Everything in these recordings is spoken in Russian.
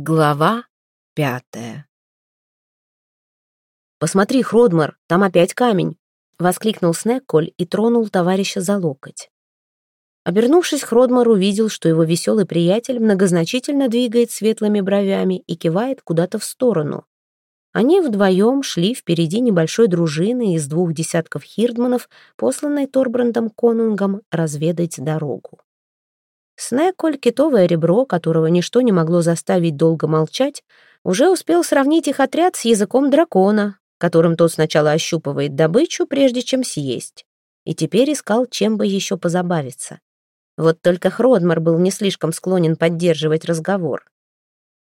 Глава пятая «Посмотри, Хродмар, там опять камень!» — воскликнул Снекколь и тронул товарища за локоть. Обернувшись, Хродмар увидел, что его веселый приятель многозначительно двигает светлыми бровями и кивает куда-то в сторону. Они вдвоем шли впереди небольшой дружины из двух десятков хирдманов, посланной Торбрандом Конунгом разведать дорогу. Снеколь, китовое ребро, которого ничто не могло заставить долго молчать, уже успел сравнить их отряд с языком дракона, которым тот сначала ощупывает добычу, прежде чем съесть, и теперь искал, чем бы еще позабавиться. Вот только Хродмар был не слишком склонен поддерживать разговор.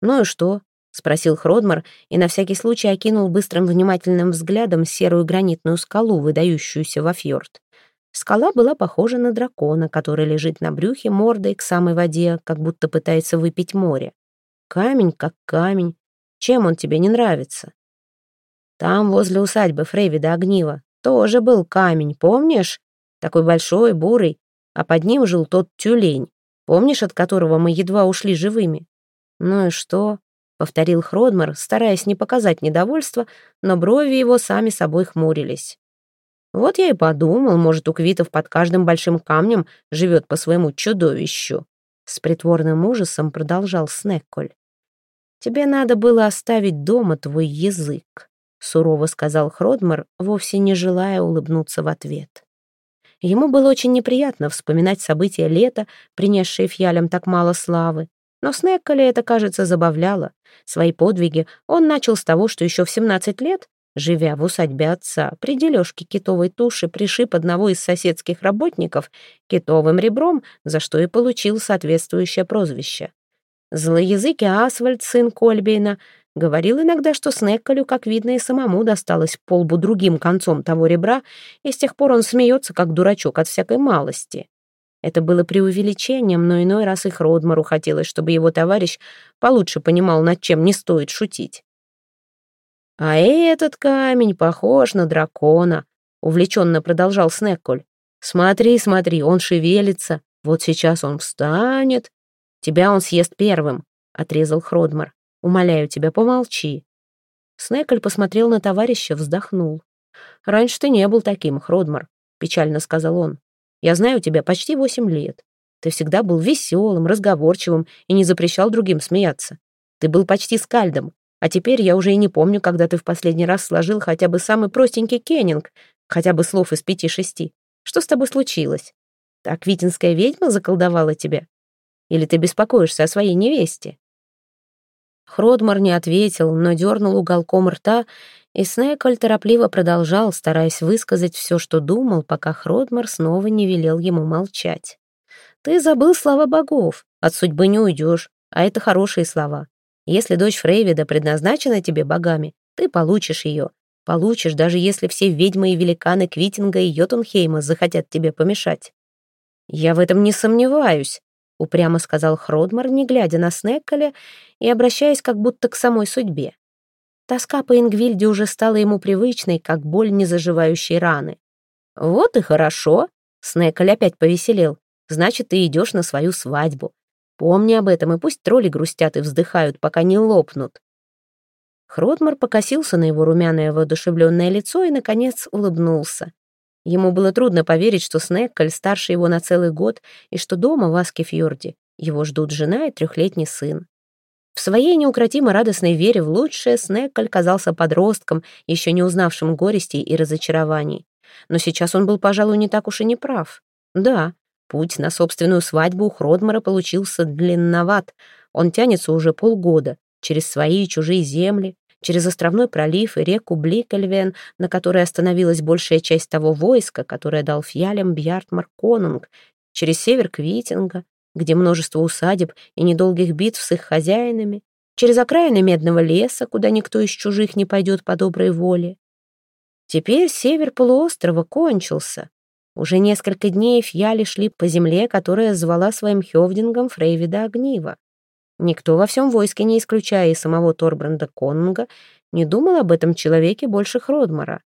«Ну и что?» — спросил Хродмар и на всякий случай окинул быстрым внимательным взглядом серую гранитную скалу, выдающуюся во фьорд. Скала была похожа на дракона, который лежит на брюхе мордой к самой воде, как будто пытается выпить море. Камень как камень. Чем он тебе не нравится? Там, возле усадьбы Фрейвида Огнива, тоже был камень, помнишь? Такой большой, бурый, а под ним жил тот тюлень, помнишь, от которого мы едва ушли живыми? Ну и что? Повторил Хродмар, стараясь не показать недовольства, но брови его сами собой хмурились. Вот я и подумал, может, у квитов под каждым большим камнем живет по своему чудовищу. С притворным ужасом продолжал Снекколь. «Тебе надо было оставить дома твой язык», — сурово сказал Хродмар, вовсе не желая улыбнуться в ответ. Ему было очень неприятно вспоминать события лета, принесшие фьялям так мало славы. Но Снекколя это, кажется, забавляло. Свои подвиги он начал с того, что еще в 17 лет Живя в усадьбе отца, при дележке китовой туши пришиб одного из соседских работников китовым ребром, за что и получил соответствующее прозвище. Злоязыкий Асвальд, сын Кольбейна, говорил иногда, что Снекколю, как видно, и самому досталось полбу другим концом того ребра, и с тех пор он смеется, как дурачок от всякой малости. Это было преувеличением, но иной раз и Хродмару хотелось, чтобы его товарищ получше понимал, над чем не стоит шутить. «А этот камень похож на дракона», — увлеченно продолжал Снекколь. «Смотри, смотри, он шевелится. Вот сейчас он встанет. Тебя он съест первым», — отрезал Хродмар. «Умоляю тебя, помолчи». Снекколь посмотрел на товарища, вздохнул. «Раньше ты не был таким, Хродмар», — печально сказал он. «Я знаю тебя почти восемь лет. Ты всегда был веселым, разговорчивым и не запрещал другим смеяться. Ты был почти скальдом, а теперь я уже и не помню, когда ты в последний раз сложил хотя бы самый простенький кеннинг, хотя бы слов из пяти-шести. Что с тобой случилось? Так витинская ведьма заколдовала тебя? Или ты беспокоишься о своей невесте?» Хродмар не ответил, но дернул уголком рта, и Снейколь торопливо продолжал, стараясь высказать все, что думал, пока Хродмар снова не велел ему молчать. «Ты забыл слова богов, от судьбы не уйдешь, а это хорошие слова. Если дочь Фрейвида предназначена тебе богами, ты получишь ее. Получишь, даже если все ведьмы и великаны Квитинга и Йотунхейма захотят тебе помешать. «Я в этом не сомневаюсь», — упрямо сказал Хродмар, не глядя на Снекколя и обращаясь как будто к самой судьбе. Тоска по Ингвильде уже стала ему привычной, как боль незаживающей раны. «Вот и хорошо», — Снекколь опять повеселел. «Значит, ты идешь на свою свадьбу. Помни об этом, и пусть тролли грустят и вздыхают, пока не лопнут. Хродмар покосился на его румяное воодушевленное лицо и, наконец, улыбнулся. Ему было трудно поверить, что Снеккаль старше его на целый год и что дома в Аскефьорде его ждут жена и трехлетний сын. В своей неукротимо радостной вере в лучшее Снеккаль казался подростком, еще не узнавшим горестей и разочарований. Но сейчас он был, пожалуй, не так уж и не прав. Да, Путь на собственную свадьбу у Хродмара получился длинноват. Он тянется уже полгода, через свои и чужие земли, через островной пролив и реку Бликельвен, на которой остановилась большая часть того войска, которое дал фьялем Бьяртмар Конунг, через север Квитинга, где множество усадеб и недолгих битв с их хозяинами, через окраины Медного леса, куда никто из чужих не пойдет по доброй воле. Теперь север полуострова кончился, уже несколько дней фьяли шли по земле, которая звала своим хёвдингом Фрейвида Огнива. Никто во всем войске, не исключая и самого Торбранда Конунга, не думал об этом человеке больше Хродмара.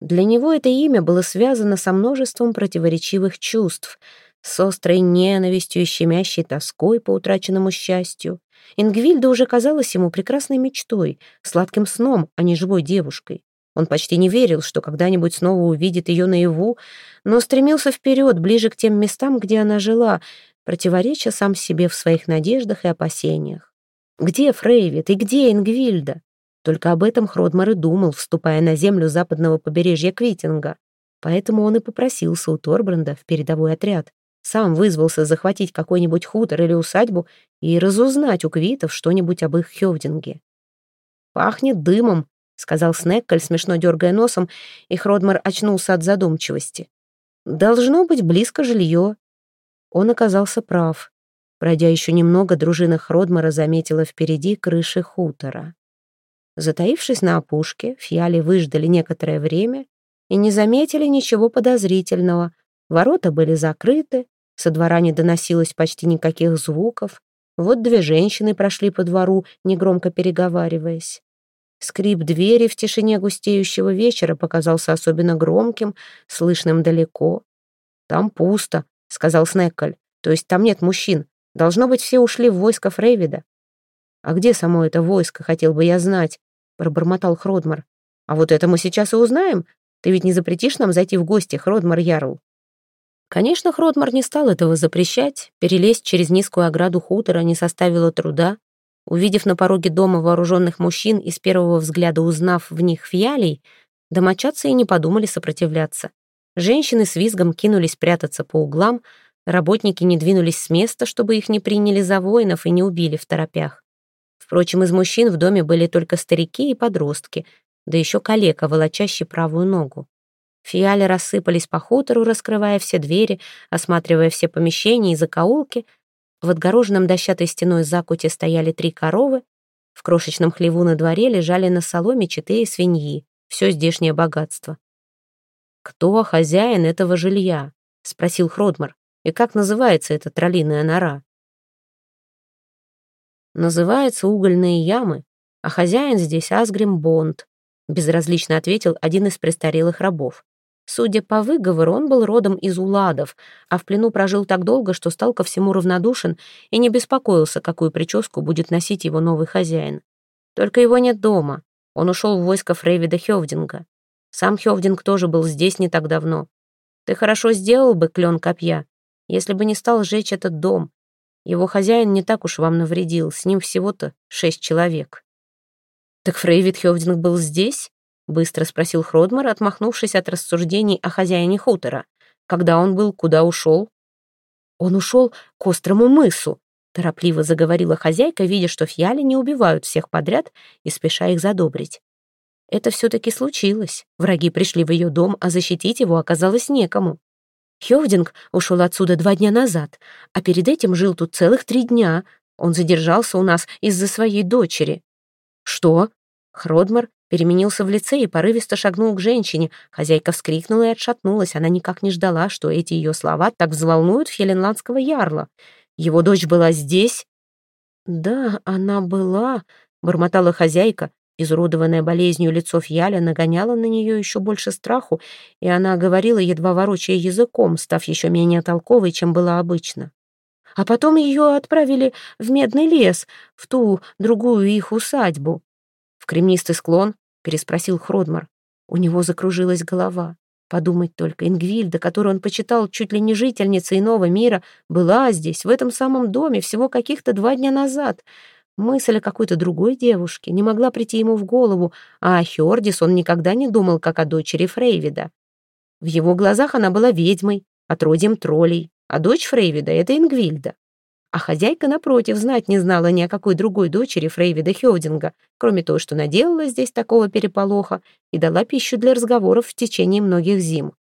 Для него это имя было связано со множеством противоречивых чувств, с острой ненавистью и щемящей тоской по утраченному счастью, Ингвильда уже казалась ему прекрасной мечтой, сладким сном, а не живой девушкой. Он почти не верил, что когда-нибудь снова увидит ее наяву, но стремился вперед, ближе к тем местам, где она жила, противореча сам себе в своих надеждах и опасениях. Где Фрейвит и где Ингвильда? Только об этом Хродмар и думал, вступая на землю западного побережья Квитинга. Поэтому он и попросился у Торбранда в передовой отряд. Сам вызвался захватить какой-нибудь хутор или усадьбу и разузнать у квитов что-нибудь об их хёвдинге. «Пахнет дымом», — сказал Снеккель, смешно дергая носом, и Хродмар очнулся от задумчивости. «Должно быть близко жилье». Он оказался прав. Пройдя еще немного, дружина Хродмара заметила впереди крыши хутора. Затаившись на опушке, фьяли выждали некоторое время и не заметили ничего подозрительного. Ворота были закрыты, со двора не доносилось почти никаких звуков. Вот две женщины прошли по двору, негромко переговариваясь. Скрип двери в тишине густеющего вечера показался особенно громким, слышным далеко. «Там пусто», — сказал Снекколь. «То есть там нет мужчин. Должно быть, все ушли в войско Фрейвида». «А где само это войско, хотел бы я знать?» — пробормотал Хродмар. «А вот это мы сейчас и узнаем. Ты ведь не запретишь нам зайти в гости, Хродмар Ярл?» Конечно, Хродмар не стал этого запрещать. Перелезть через низкую ограду хутора не составило труда. Увидев на пороге дома вооруженных мужчин и с первого взгляда узнав в них фиалей, домочадцы и не подумали сопротивляться. Женщины с визгом кинулись прятаться по углам, работники не двинулись с места, чтобы их не приняли за воинов и не убили в торопях. Впрочем, из мужчин в доме были только старики и подростки, да еще калека, волочащий правую ногу. Фиали рассыпались по хутору, раскрывая все двери, осматривая все помещения и закоулки, в отгороженном дощатой стеной закуте стояли три коровы, в крошечном хлеву на дворе лежали на соломе чатые свиньи, все здешнее богатство. «Кто хозяин этого жилья?» — спросил Хродмар. «И как называется эта троллиная нора?» «Называется угольные ямы, а хозяин здесь Асгрим Бонд», — безразлично ответил один из престарелых рабов. Судя по выговору, он был родом из Уладов, а в плену прожил так долго, что стал ко всему равнодушен и не беспокоился, какую прическу будет носить его новый хозяин. Только его нет дома. Он ушел в войско Фрейвида Хевдинга. Сам Хевдинг тоже был здесь не так давно. Ты хорошо сделал бы, клен копья, если бы не стал сжечь этот дом. Его хозяин не так уж вам навредил, с ним всего-то шесть человек. Так Фрейвид Хевдинг был здесь? — быстро спросил Хродмар, отмахнувшись от рассуждений о хозяине хутора. «Когда он был, куда ушел?» «Он ушел к острому мысу», — торопливо заговорила хозяйка, видя, что фьяли не убивают всех подряд и спеша их задобрить. Это все-таки случилось. Враги пришли в ее дом, а защитить его оказалось некому. Хевдинг ушел отсюда два дня назад, а перед этим жил тут целых три дня. Он задержался у нас из-за своей дочери. «Что?» Хродмар переменился в лице и порывисто шагнул к женщине. Хозяйка вскрикнула и отшатнулась. Она никак не ждала, что эти ее слова так взволнуют фелинландского ярла. Его дочь была здесь? «Да, она была», — бормотала хозяйка. Изуродованное болезнью лицо Фьяля нагоняло на нее еще больше страху, и она говорила, едва ворочая языком, став еще менее толковой, чем было обычно. А потом ее отправили в Медный лес, в ту другую их усадьбу. «В кремнистый склон?» — переспросил Хродмар. У него закружилась голова. Подумать только, Ингвильда, которую он почитал чуть ли не жительницей иного мира, была здесь, в этом самом доме, всего каких-то два дня назад. Мысль о какой-то другой девушке не могла прийти ему в голову, а о Хёрдис он никогда не думал, как о дочери Фрейвида. В его глазах она была ведьмой, отродьем троллей, а дочь Фрейвида — это Ингвильда. А хозяйка, напротив, знать не знала ни о какой другой дочери Фрейвида Хёдинга, кроме того, что наделала здесь такого переполоха и дала пищу для разговоров в течение многих зим.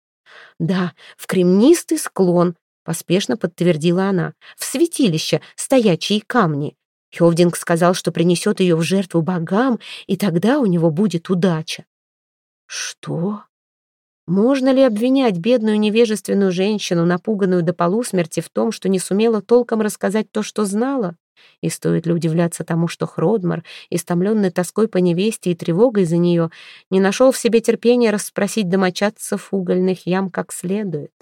«Да, в кремнистый склон», — поспешно подтвердила она, «в святилище, стоячие камни. Хёвдинг сказал, что принесет ее в жертву богам, и тогда у него будет удача». «Что?» Можно ли обвинять бедную невежественную женщину, напуганную до полусмерти, в том, что не сумела толком рассказать то, что знала? И стоит ли удивляться тому, что Хродмар, истомленный тоской по невесте и тревогой за нее, не нашел в себе терпения расспросить домочадцев угольных ям как следует?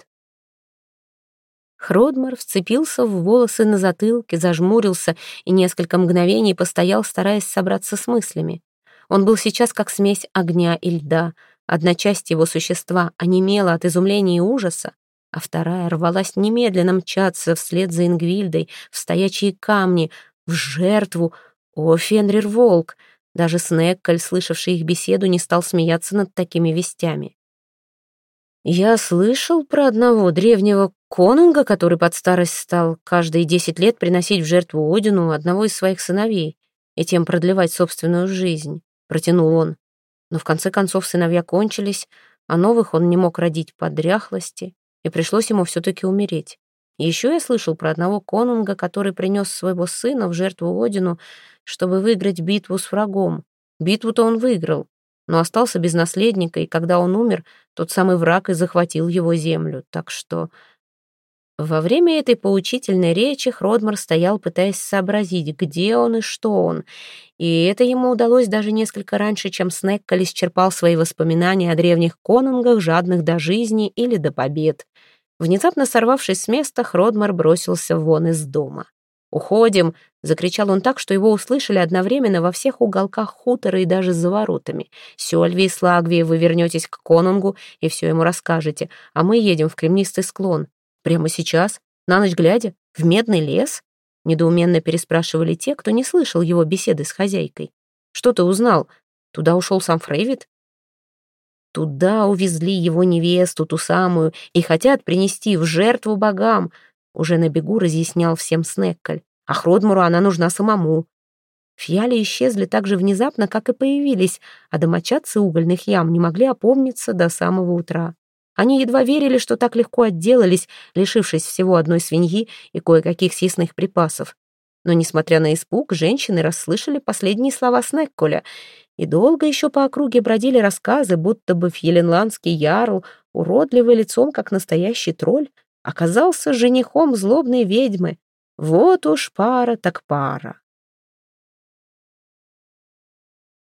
Хродмар вцепился в волосы на затылке, зажмурился и несколько мгновений постоял, стараясь собраться с мыслями. Он был сейчас как смесь огня и льда. Одна часть его существа онемела от изумления и ужаса, а вторая рвалась немедленно мчаться вслед за Ингвильдой в стоячие камни, в жертву. О, Фенрир Волк! Даже Снеккаль, слышавший их беседу, не стал смеяться над такими вестями. «Я слышал про одного древнего конунга, который под старость стал каждые десять лет приносить в жертву Одину одного из своих сыновей и тем продлевать собственную жизнь», — протянул он. Но в конце концов сыновья кончились, а новых он не мог родить по дряхлости, и пришлось ему все-таки умереть. Еще я слышал про одного конунга, который принес своего сына в жертву Одину, чтобы выиграть битву с врагом. Битву-то он выиграл, но остался без наследника, и когда он умер, тот самый враг и захватил его землю. Так что... Во время этой поучительной речи Хродмар стоял, пытаясь сообразить, где он и что он, и это ему удалось даже несколько раньше, чем Снеккаль исчерпал свои воспоминания о древних конунгах, жадных до жизни или до побед. Внезапно сорвавшись с места, Хродмар бросился вон из дома. «Уходим!» — закричал он так, что его услышали одновременно во всех уголках хутора и даже за воротами. «Сёльви и Слагви, вы вернетесь к конунгу и все ему расскажете, а мы едем в кремнистый склон. Прямо сейчас? На ночь глядя? В медный лес?» Недоуменно переспрашивали те, кто не слышал его беседы с хозяйкой. «Что ты узнал? Туда ушел сам Фрейвит?» «Туда увезли его невесту, ту самую, и хотят принести в жертву богам», уже на бегу разъяснял всем Снеккаль. А Хродмуру она нужна самому. Фьяли исчезли так же внезапно, как и появились, а домочадцы угольных ям не могли опомниться до самого утра. Они едва верили, что так легко отделались, лишившись всего одной свиньи и кое-каких съестных припасов. Но, несмотря на испуг, женщины расслышали последние слова Снекколя, и долго еще по округе бродили рассказы, будто бы фьеленландский ярл, уродливый лицом, как настоящий тролль, оказался женихом злобной ведьмы. Вот уж пара так пара.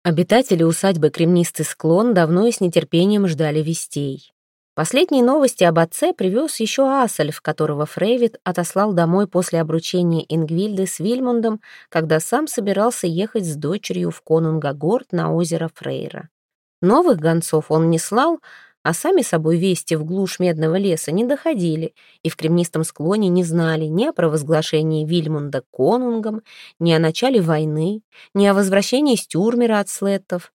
Обитатели усадьбы Кремнистый склон давно и с нетерпением ждали вестей. Последние новости об отце привез еще Асальф, которого Фрейвит отослал домой после обручения Ингвильды с Вильмундом, когда сам собирался ехать с дочерью в Конунгагорд на озеро Фрейра. Новых гонцов он не слал, а сами собой вести в глушь медного леса не доходили и в кремнистом склоне не знали ни о провозглашении Вильмунда конунгом, ни о начале войны, ни о возвращении Стюрмера от слеттов.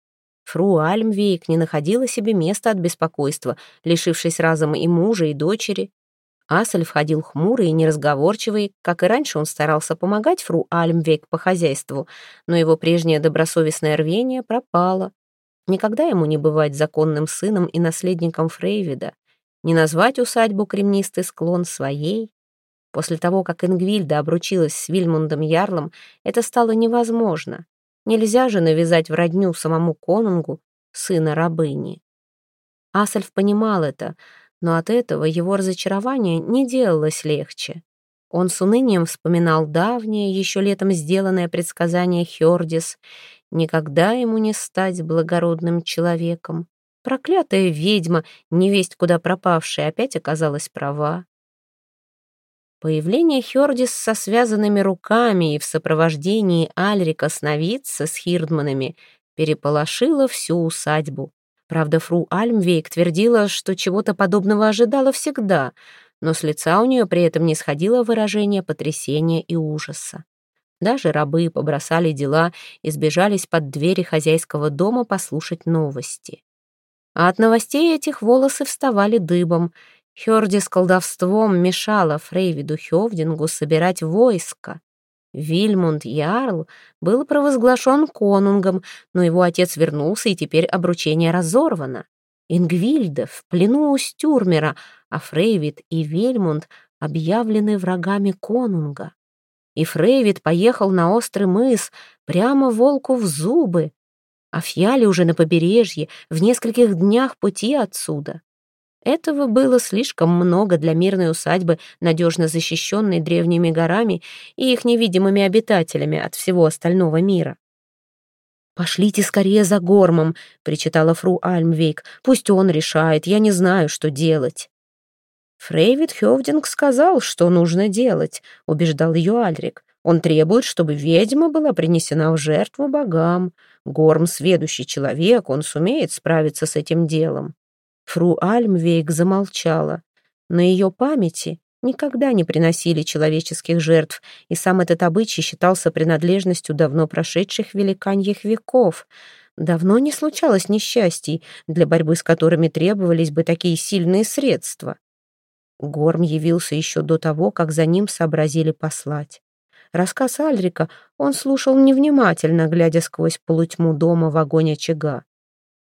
Фру Альмвейк не находила себе места от беспокойства, лишившись разом и мужа, и дочери. Асель входил хмурый и неразговорчивый, как и раньше он старался помогать фру Альмвейк по хозяйству, но его прежнее добросовестное рвение пропало. Никогда ему не бывать законным сыном и наследником Фрейвида, не назвать усадьбу Кремнистый склон своей. После того, как Ингвильда обручилась с Вильмундом Ярлом, это стало невозможно. Нельзя же навязать в родню самому конунгу сына рабыни. Асальф понимал это, но от этого его разочарование не делалось легче. Он с унынием вспоминал давнее, еще летом сделанное предсказание Хёрдис Никогда ему не стать благородным человеком. Проклятая ведьма, невесть куда пропавшая, опять оказалась права. Появление Хёрдис со связанными руками и в сопровождении Альрика сновидца с хирдманами переполошило всю усадьбу. Правда, фру Альмвейк твердила, что чего-то подобного ожидала всегда, но с лица у нее при этом не сходило выражение потрясения и ужаса. Даже рабы побросали дела и сбежались под двери хозяйского дома послушать новости. А от новостей этих волосы вставали дыбом. Хёрди с колдовством мешала Фрейвиду Хёвдингу собирать войско. Вильмунд Ярл был провозглашен конунгом, но его отец вернулся, и теперь обручение разорвано. Ингвильда в плену у Стюрмера, а Фрейвид и Вильмунд объявлены врагами конунга и Фрейвид поехал на острый мыс, прямо волку в зубы, а Фьяли уже на побережье, в нескольких днях пути отсюда. Этого было слишком много для мирной усадьбы, надежно защищенной древними горами и их невидимыми обитателями от всего остального мира. «Пошлите скорее за Гормом», — причитала фру Альмвейк. «Пусть он решает, я не знаю, что делать». «Фрейвид Хёвдинг сказал, что нужно делать», — убеждал ее Альрик. «Он требует, чтобы ведьма была принесена в жертву богам. Горм — сведущий человек, он сумеет справиться с этим делом». Фру Альмвейк замолчала. На ее памяти никогда не приносили человеческих жертв, и сам этот обычай считался принадлежностью давно прошедших великаньих веков. Давно не случалось несчастий, для борьбы с которыми требовались бы такие сильные средства. Горм явился еще до того, как за ним сообразили послать. Рассказ Альрика он слушал невнимательно, глядя сквозь полутьму дома в огонь очага.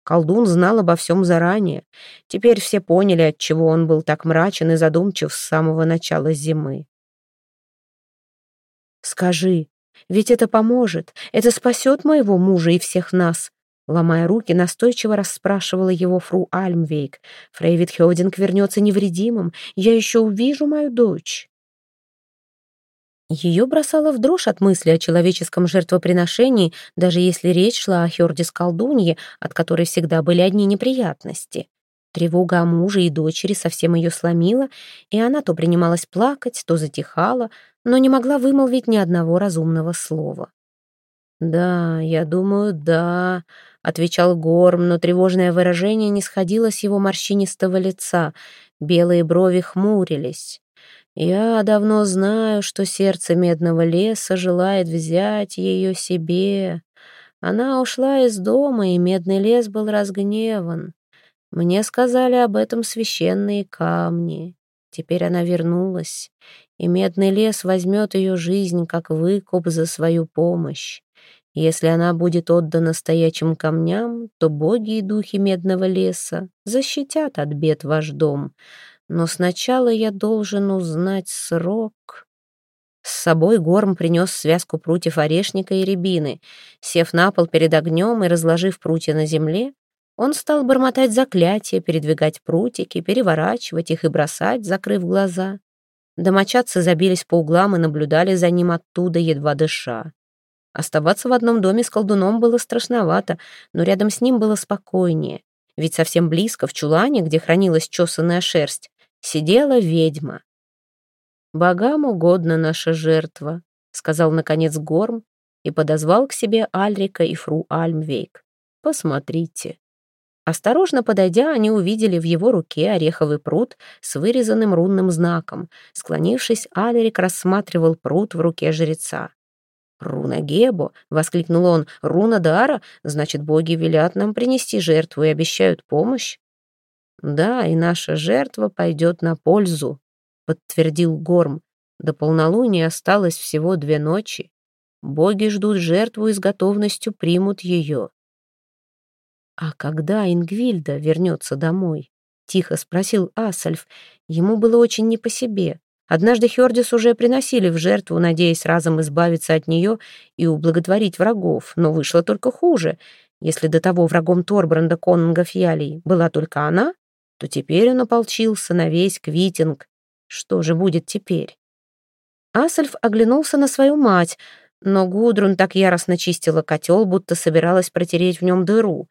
Колдун знал обо всем заранее. Теперь все поняли, отчего он был так мрачен и задумчив с самого начала зимы. «Скажи, ведь это поможет, это спасет моего мужа и всех нас», Ломая руки, настойчиво расспрашивала его фру Альмвейк. «Фрейвид Хёдинг вернется невредимым. Я еще увижу мою дочь». Ее бросало в дрожь от мысли о человеческом жертвоприношении, даже если речь шла о Хёрдис-колдунье, от которой всегда были одни неприятности. Тревога о муже и дочери совсем ее сломила, и она то принималась плакать, то затихала, но не могла вымолвить ни одного разумного слова. «Да, я думаю, да», — отвечал Горм, но тревожное выражение не сходило с его морщинистого лица, белые брови хмурились. Я давно знаю, что сердце медного леса желает взять ее себе. Она ушла из дома, и медный лес был разгневан. Мне сказали об этом священные камни. Теперь она вернулась, и медный лес возьмет ее жизнь как выкуп за свою помощь. Если она будет отдана стоячим камням, то боги и духи медного леса защитят от бед ваш дом. Но сначала я должен узнать срок. С собой Горм принес связку прутьев орешника и рябины. Сев на пол перед огнем и разложив прутья на земле, он стал бормотать заклятия, передвигать прутики, переворачивать их и бросать, закрыв глаза. Домочадцы забились по углам и наблюдали за ним оттуда, едва дыша. Оставаться в одном доме с колдуном было страшновато, но рядом с ним было спокойнее. Ведь совсем близко, в чулане, где хранилась чесанная шерсть, сидела ведьма. «Богам угодна наша жертва», — сказал, наконец, Горм и подозвал к себе Альрика и фру Альмвейк. «Посмотрите». Осторожно подойдя, они увидели в его руке ореховый пруд с вырезанным рунным знаком. Склонившись, Альрик рассматривал пруд в руке жреца. «Руна Гебо!» — воскликнул он. «Руна Дара! Значит, боги велят нам принести жертву и обещают помощь?» «Да, и наша жертва пойдет на пользу», — подтвердил Горм. «До полнолуния осталось всего две ночи. Боги ждут жертву и с готовностью примут ее». «А когда Ингвильда вернется домой?» — тихо спросил Асальф. Ему было очень не по себе. Однажды Хёрдис уже приносили в жертву, надеясь разом избавиться от нее и ублаготворить врагов, но вышло только хуже. Если до того врагом Торбранда Конунга Фьялей была только она, то теперь он ополчился на весь Квитинг. Что же будет теперь? Асальф оглянулся на свою мать, но Гудрун так яростно чистила котел, будто собиралась протереть в нем дыру.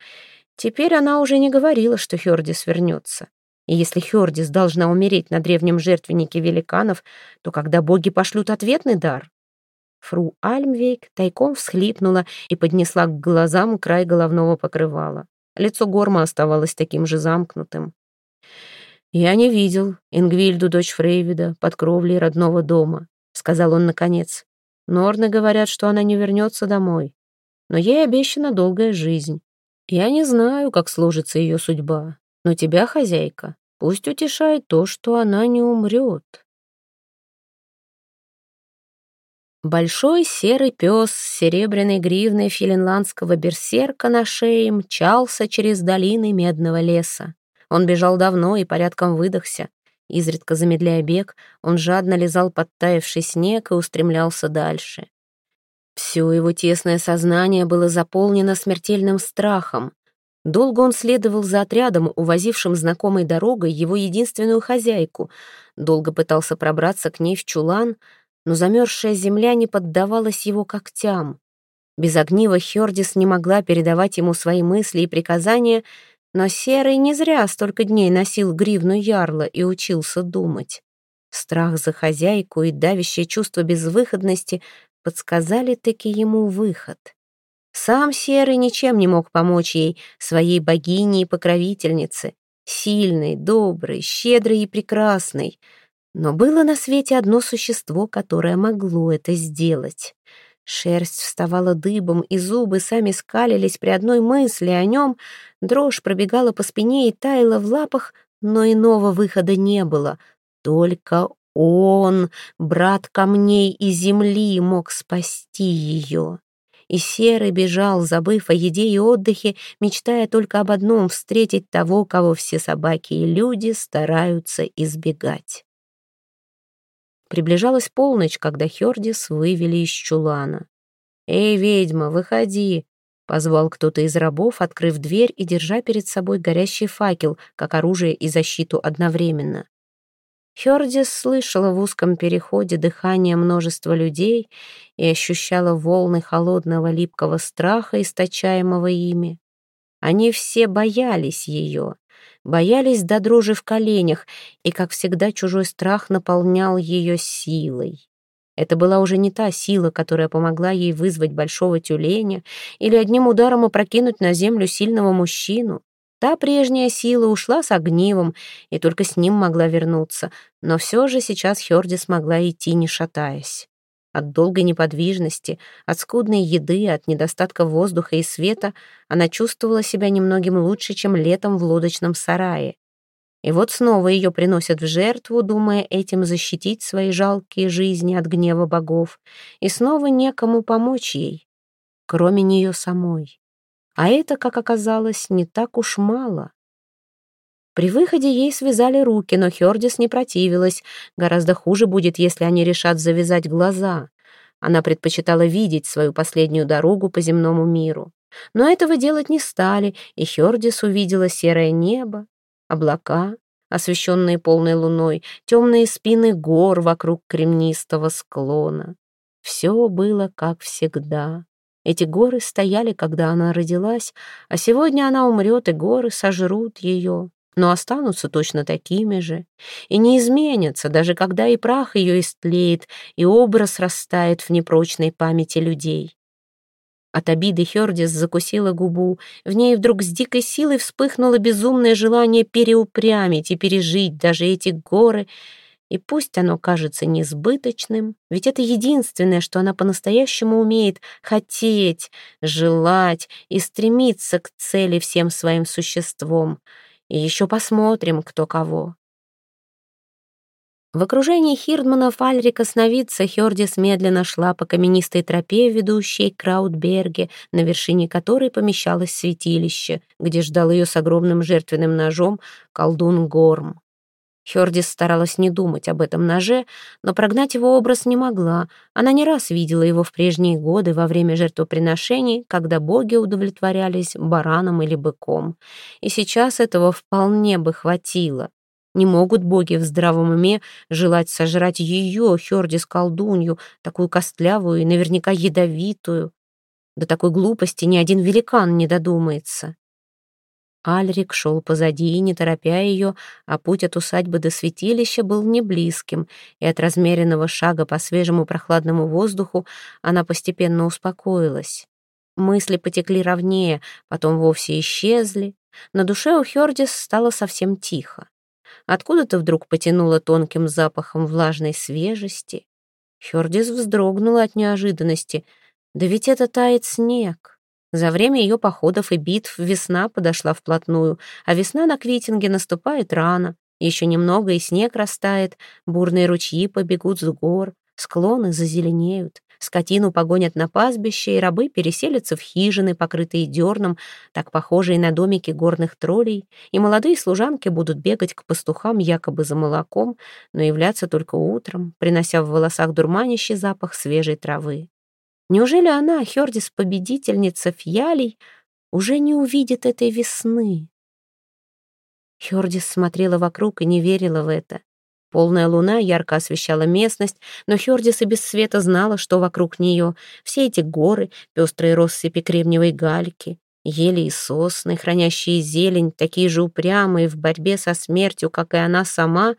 Теперь она уже не говорила, что Хёрдис вернется. И если Хёрдис должна умереть на древнем жертвеннике великанов, то когда боги пошлют ответный дар? Фру Альмвейк тайком всхлипнула и поднесла к глазам край головного покрывала. Лицо Горма оставалось таким же замкнутым. «Я не видел Ингвильду, дочь Фрейвида, под кровлей родного дома», — сказал он наконец. «Норны говорят, что она не вернется домой. Но ей обещана долгая жизнь. Я не знаю, как сложится ее судьба, но тебя, хозяйка, пусть утешает то, что она не умрет. Большой серый пес с серебряной гривной филинландского берсерка на шее мчался через долины медного леса. Он бежал давно и порядком выдохся. Изредка замедляя бег, он жадно лизал подтаявший снег и устремлялся дальше. Все его тесное сознание было заполнено смертельным страхом. Долго он следовал за отрядом, увозившим знакомой дорогой его единственную хозяйку. Долго пытался пробраться к ней в чулан, но замерзшая земля не поддавалась его когтям. Без огнива Хёрдис не могла передавать ему свои мысли и приказания, Но Серый не зря столько дней носил гривну ярла и учился думать. Страх за хозяйку и давящее чувство безвыходности подсказали-таки ему выход. Сам Серый ничем не мог помочь ей, своей богине и покровительнице, сильной, доброй, щедрой и прекрасной. Но было на свете одно существо, которое могло это сделать. Шерсть вставала дыбом, и зубы сами скалились при одной мысли о нем. Дрожь пробегала по спине и таяла в лапах, но иного выхода не было. Только он, брат камней и земли, мог спасти ее. И Серый бежал, забыв о еде и отдыхе, мечтая только об одном — встретить того, кого все собаки и люди стараются избегать. Приближалась полночь, когда Хердис вывели из чулана. «Эй, ведьма, выходи!» — позвал кто-то из рабов, открыв дверь и держа перед собой горящий факел, как оружие и защиту одновременно. Хердис слышала в узком переходе дыхание множества людей и ощущала волны холодного липкого страха, источаемого ими. Они все боялись ее, боялись до дрожи в коленях, и, как всегда, чужой страх наполнял ее силой. Это была уже не та сила, которая помогла ей вызвать большого тюленя или одним ударом опрокинуть на землю сильного мужчину. Та прежняя сила ушла с огнивом и только с ним могла вернуться, но все же сейчас Херди смогла идти, не шатаясь. От долгой неподвижности, от скудной еды, от недостатка воздуха и света она чувствовала себя немногим лучше, чем летом в лодочном сарае. И вот снова ее приносят в жертву, думая этим защитить свои жалкие жизни от гнева богов, и снова некому помочь ей, кроме нее самой. А это, как оказалось, не так уж мало. При выходе ей связали руки, но Хёрдис не противилась. Гораздо хуже будет, если они решат завязать глаза. Она предпочитала видеть свою последнюю дорогу по земному миру. Но этого делать не стали, и Хёрдис увидела серое небо, облака, освещенные полной луной, темные спины гор вокруг кремнистого склона. Все было как всегда. Эти горы стояли, когда она родилась, а сегодня она умрет, и горы сожрут ее но останутся точно такими же. И не изменятся, даже когда и прах ее истлеет, и образ растает в непрочной памяти людей. От обиды Хердис закусила губу, в ней вдруг с дикой силой вспыхнуло безумное желание переупрямить и пережить даже эти горы, и пусть оно кажется несбыточным, ведь это единственное, что она по-настоящему умеет — хотеть, желать и стремиться к цели всем своим существом — и еще посмотрим, кто кого. В окружении Хирдманов Альрика Сновидца Хердис медленно шла по каменистой тропе, ведущей к Краудберге, на вершине которой помещалось святилище, где ждал ее с огромным жертвенным ножом колдун Горм. Хёрдис старалась не думать об этом ноже, но прогнать его образ не могла. Она не раз видела его в прежние годы во время жертвоприношений, когда боги удовлетворялись бараном или быком. И сейчас этого вполне бы хватило. Не могут боги в здравом уме желать сожрать ее, Хёрдис-колдунью, такую костлявую и наверняка ядовитую. До такой глупости ни один великан не додумается. Альрик шел позади, не торопя ее, а путь от усадьбы до святилища был не близким, и от размеренного шага по свежему прохладному воздуху она постепенно успокоилась. Мысли потекли ровнее, потом вовсе исчезли. На душе у Хёрдис стало совсем тихо. Откуда-то вдруг потянуло тонким запахом влажной свежести. Хёрдис вздрогнула от неожиданности. Да ведь это тает снег. За время ее походов и битв весна подошла вплотную, а весна на Квитинге наступает рано. Еще немного, и снег растает, бурные ручьи побегут с гор, склоны зазеленеют, скотину погонят на пастбище, и рабы переселятся в хижины, покрытые дерном, так похожие на домики горных троллей, и молодые служанки будут бегать к пастухам якобы за молоком, но являться только утром, принося в волосах дурманящий запах свежей травы. Неужели она, Хердис, победительница Фьялей, уже не увидит этой весны? Хердис смотрела вокруг и не верила в это. Полная луна ярко освещала местность, но Хердис и без света знала, что вокруг нее. Все эти горы, пестрые россыпи кремниевой гальки, Ели и сосны, хранящие зелень, такие же упрямые в борьбе со смертью, как и она сама,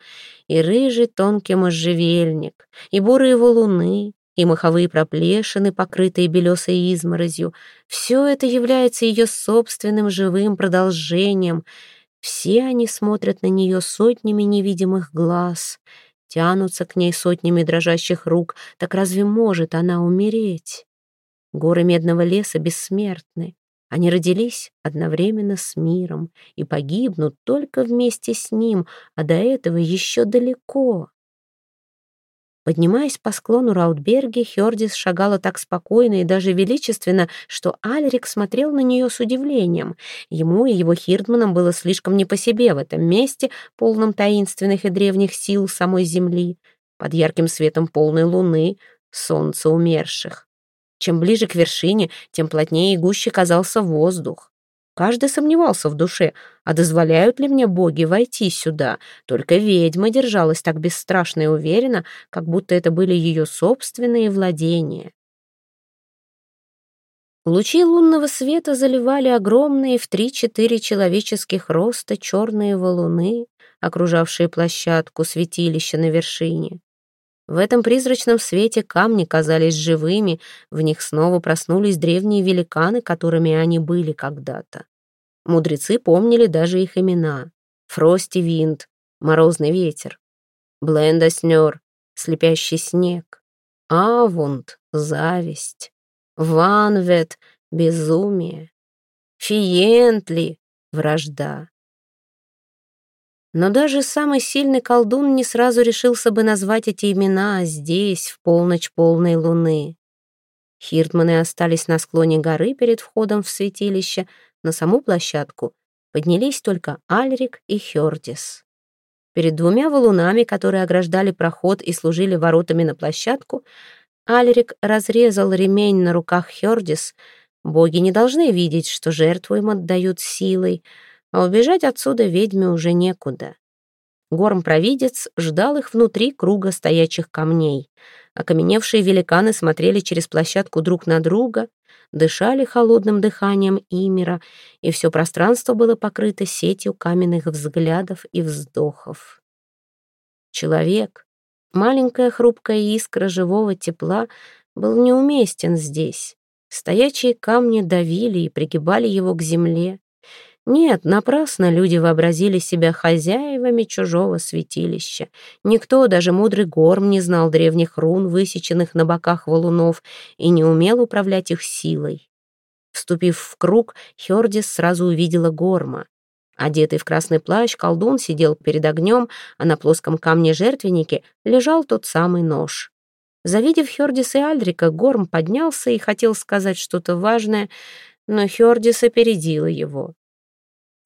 и рыжий тонкий можжевельник, и бурые валуны, и маховые проплешины, покрытые белесой изморозью. Все это является ее собственным живым продолжением. Все они смотрят на нее сотнями невидимых глаз, тянутся к ней сотнями дрожащих рук. Так разве может она умереть? Горы медного леса бессмертны. Они родились одновременно с миром и погибнут только вместе с ним, а до этого еще далеко. Поднимаясь по склону Раутберги, Хердис шагала так спокойно и даже величественно, что Альрик смотрел на нее с удивлением. Ему и его Хирдманам было слишком не по себе в этом месте, полном таинственных и древних сил самой Земли, под ярким светом полной луны, солнца умерших. Чем ближе к вершине, тем плотнее и гуще казался воздух. Каждый сомневался в душе, а дозволяют ли мне боги войти сюда. Только ведьма держалась так бесстрашно и уверенно, как будто это были ее собственные владения. Лучи лунного света заливали огромные в три-четыре человеческих роста черные валуны, окружавшие площадку святилища на вершине. В этом призрачном свете камни казались живыми, в них снова проснулись древние великаны, которыми они были когда-то. Мудрецы помнили даже их имена. Фрости Винд, Морозный ветер, Блендоснер, Слепящий снег, Авунд, Зависть, Ванвет, Безумие, Фиентли, Вражда. Но даже самый сильный колдун не сразу решился бы назвать эти имена здесь, в полночь полной луны. Хиртманы остались на склоне горы перед входом в святилище, на саму площадку поднялись только Альрик и Хёрдис. Перед двумя валунами, которые ограждали проход и служили воротами на площадку, Альрик разрезал ремень на руках Хёрдис. Боги не должны видеть, что жертву им отдают силой — а убежать отсюда ведьме уже некуда. Горм-провидец ждал их внутри круга стоячих камней. Окаменевшие великаны смотрели через площадку друг на друга, дышали холодным дыханием Имера, и все пространство было покрыто сетью каменных взглядов и вздохов. Человек, маленькая хрупкая искра живого тепла, был неуместен здесь. Стоячие камни давили и пригибали его к земле. Нет, напрасно люди вообразили себя хозяевами чужого святилища. Никто, даже мудрый Горм, не знал древних рун, высеченных на боках валунов, и не умел управлять их силой. Вступив в круг, Хердис сразу увидела Горма. Одетый в красный плащ, колдун сидел перед огнем, а на плоском камне-жертвеннике лежал тот самый нож. Завидев Хердис и Альдрика, Горм поднялся и хотел сказать что-то важное, но Хердис опередила его.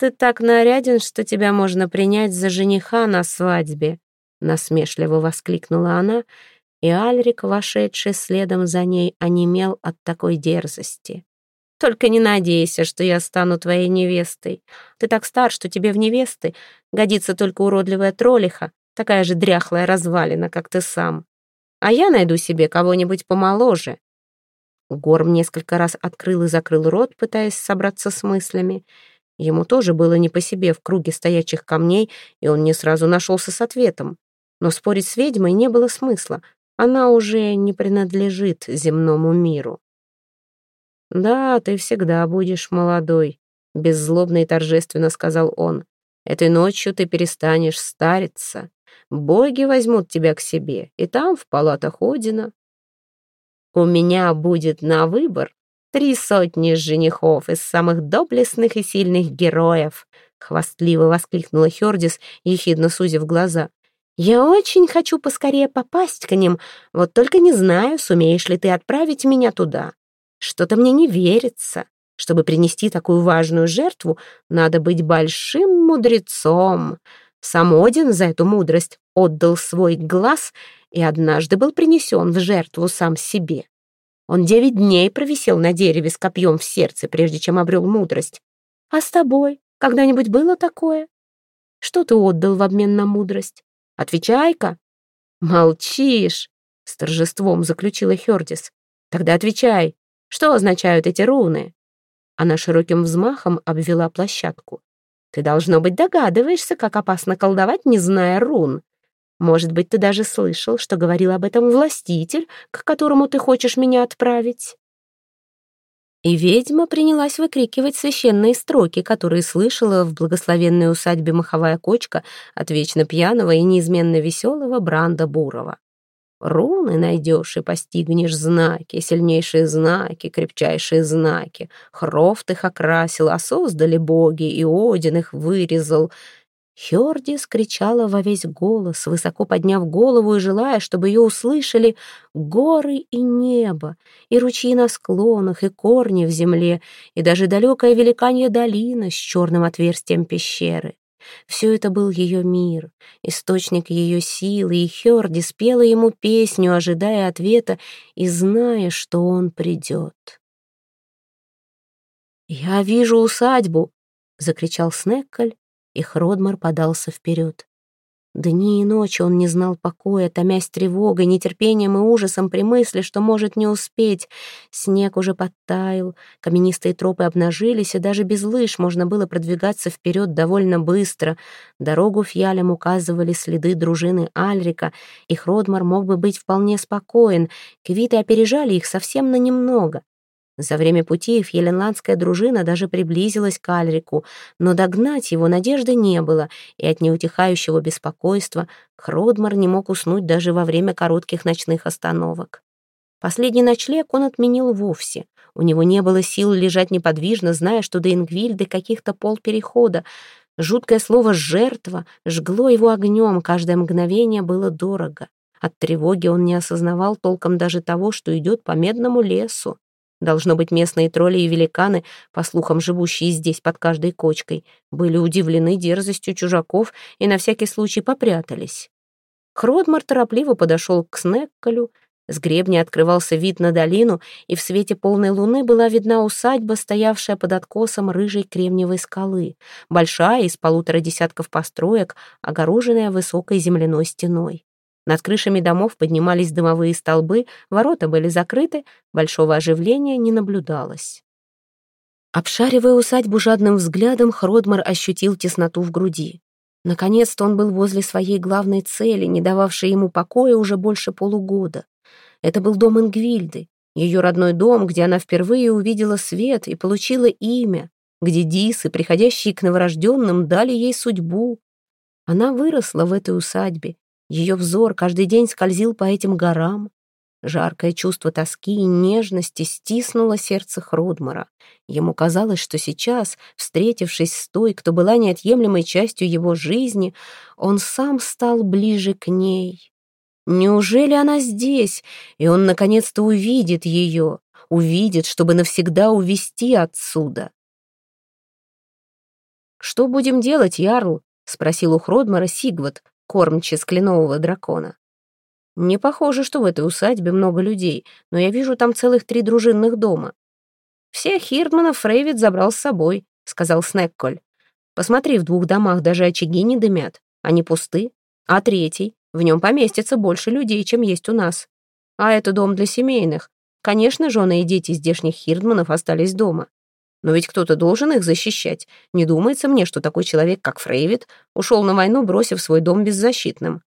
«Ты так наряден, что тебя можно принять за жениха на свадьбе», насмешливо воскликнула она, и Альрик, вошедший следом за ней, онемел от такой дерзости. «Только не надейся, что я стану твоей невестой. Ты так стар, что тебе в невесты годится только уродливая троллиха, такая же дряхлая развалина, как ты сам. А я найду себе кого-нибудь помоложе». Горм несколько раз открыл и закрыл рот, пытаясь собраться с мыслями, Ему тоже было не по себе в круге стоячих камней, и он не сразу нашелся с ответом. Но спорить с ведьмой не было смысла. Она уже не принадлежит земному миру. «Да, ты всегда будешь молодой», — беззлобно и торжественно сказал он. «Этой ночью ты перестанешь стариться. Боги возьмут тебя к себе, и там, в палатах Одина. У меня будет на выбор Три сотни женихов из самых доблестных и сильных героев!» — хвастливо воскликнула Хердис, ехидно сузив глаза. «Я очень хочу поскорее попасть к ним, вот только не знаю, сумеешь ли ты отправить меня туда. Что-то мне не верится. Чтобы принести такую важную жертву, надо быть большим мудрецом. Сам Один за эту мудрость отдал свой глаз и однажды был принесен в жертву сам себе. Он девять дней провисел на дереве с копьем в сердце, прежде чем обрел мудрость. А с тобой когда-нибудь было такое? Что ты отдал в обмен на мудрость? Отвечай-ка. Молчишь, с торжеством заключила Хердис. Тогда отвечай, что означают эти руны? Она широким взмахом обвела площадку. «Ты, должно быть, догадываешься, как опасно колдовать, не зная рун. Может быть, ты даже слышал, что говорил об этом властитель, к которому ты хочешь меня отправить?» И ведьма принялась выкрикивать священные строки, которые слышала в благословенной усадьбе Маховая кочка от вечно пьяного и неизменно веселого Бранда Бурова. Руны найдешь и постигнешь знаки, сильнейшие знаки, крепчайшие знаки. Хрофт их окрасил, а создали боги, и Один их вырезал — Хёрдис кричала во весь голос, высоко подняв голову и желая, чтобы ее услышали горы и небо, и ручьи на склонах, и корни в земле, и даже далекая великанья долина с черным отверстием пещеры. Все это был ее мир, источник ее силы, и Хёрди спела ему песню, ожидая ответа и зная, что он придет. «Я вижу усадьбу!» — закричал Снеккаль, и Хродмар подался вперед. Дни и ночи он не знал покоя, томясь тревогой, нетерпением и ужасом при мысли, что может не успеть. Снег уже подтаял, каменистые тропы обнажились, и даже без лыж можно было продвигаться вперед довольно быстро. Дорогу фьялям указывали следы дружины Альрика, и Хродмар мог бы быть вполне спокоен. Квиты опережали их совсем на немного. За время пути фьеленландская дружина даже приблизилась к Альрику, но догнать его надежды не было, и от неутихающего беспокойства Хродмар не мог уснуть даже во время коротких ночных остановок. Последний ночлег он отменил вовсе. У него не было сил лежать неподвижно, зная, что до Ингвильды каких-то полперехода. Жуткое слово «жертва» жгло его огнем, каждое мгновение было дорого. От тревоги он не осознавал толком даже того, что идет по медному лесу. Должно быть, местные тролли и великаны, по слухам живущие здесь под каждой кочкой, были удивлены дерзостью чужаков и на всякий случай попрятались. Хродмар торопливо подошел к Снекколю, с гребня открывался вид на долину, и в свете полной луны была видна усадьба, стоявшая под откосом рыжей кремниевой скалы, большая, из полутора десятков построек, огороженная высокой земляной стеной. Над крышами домов поднимались дымовые столбы, ворота были закрыты, большого оживления не наблюдалось. Обшаривая усадьбу жадным взглядом, Хродмар ощутил тесноту в груди. Наконец-то он был возле своей главной цели, не дававшей ему покоя уже больше полугода. Это был дом Ингвильды, ее родной дом, где она впервые увидела свет и получила имя, где дисы, приходящие к новорожденным, дали ей судьбу. Она выросла в этой усадьбе, ее взор каждый день скользил по этим горам. Жаркое чувство тоски и нежности стиснуло сердце Хродмара. Ему казалось, что сейчас, встретившись с той, кто была неотъемлемой частью его жизни, он сам стал ближе к ней. Неужели она здесь, и он наконец-то увидит ее, увидит, чтобы навсегда увести отсюда? «Что будем делать, Ярл?» — спросил у Хродмара Сигват, кормче кленового дракона. Не похоже, что в этой усадьбе много людей, но я вижу там целых три дружинных дома. Все Хирдманов Фрейвид забрал с собой, сказал Снекколь. Посмотри, в двух домах даже очаги не дымят, они пусты, а третий, в нем поместится больше людей, чем есть у нас. А это дом для семейных. Конечно, жены и дети здешних Хирдманов остались дома. Но ведь кто-то должен их защищать. Не думается мне, что такой человек, как Фрейвит, ушел на войну, бросив свой дом беззащитным.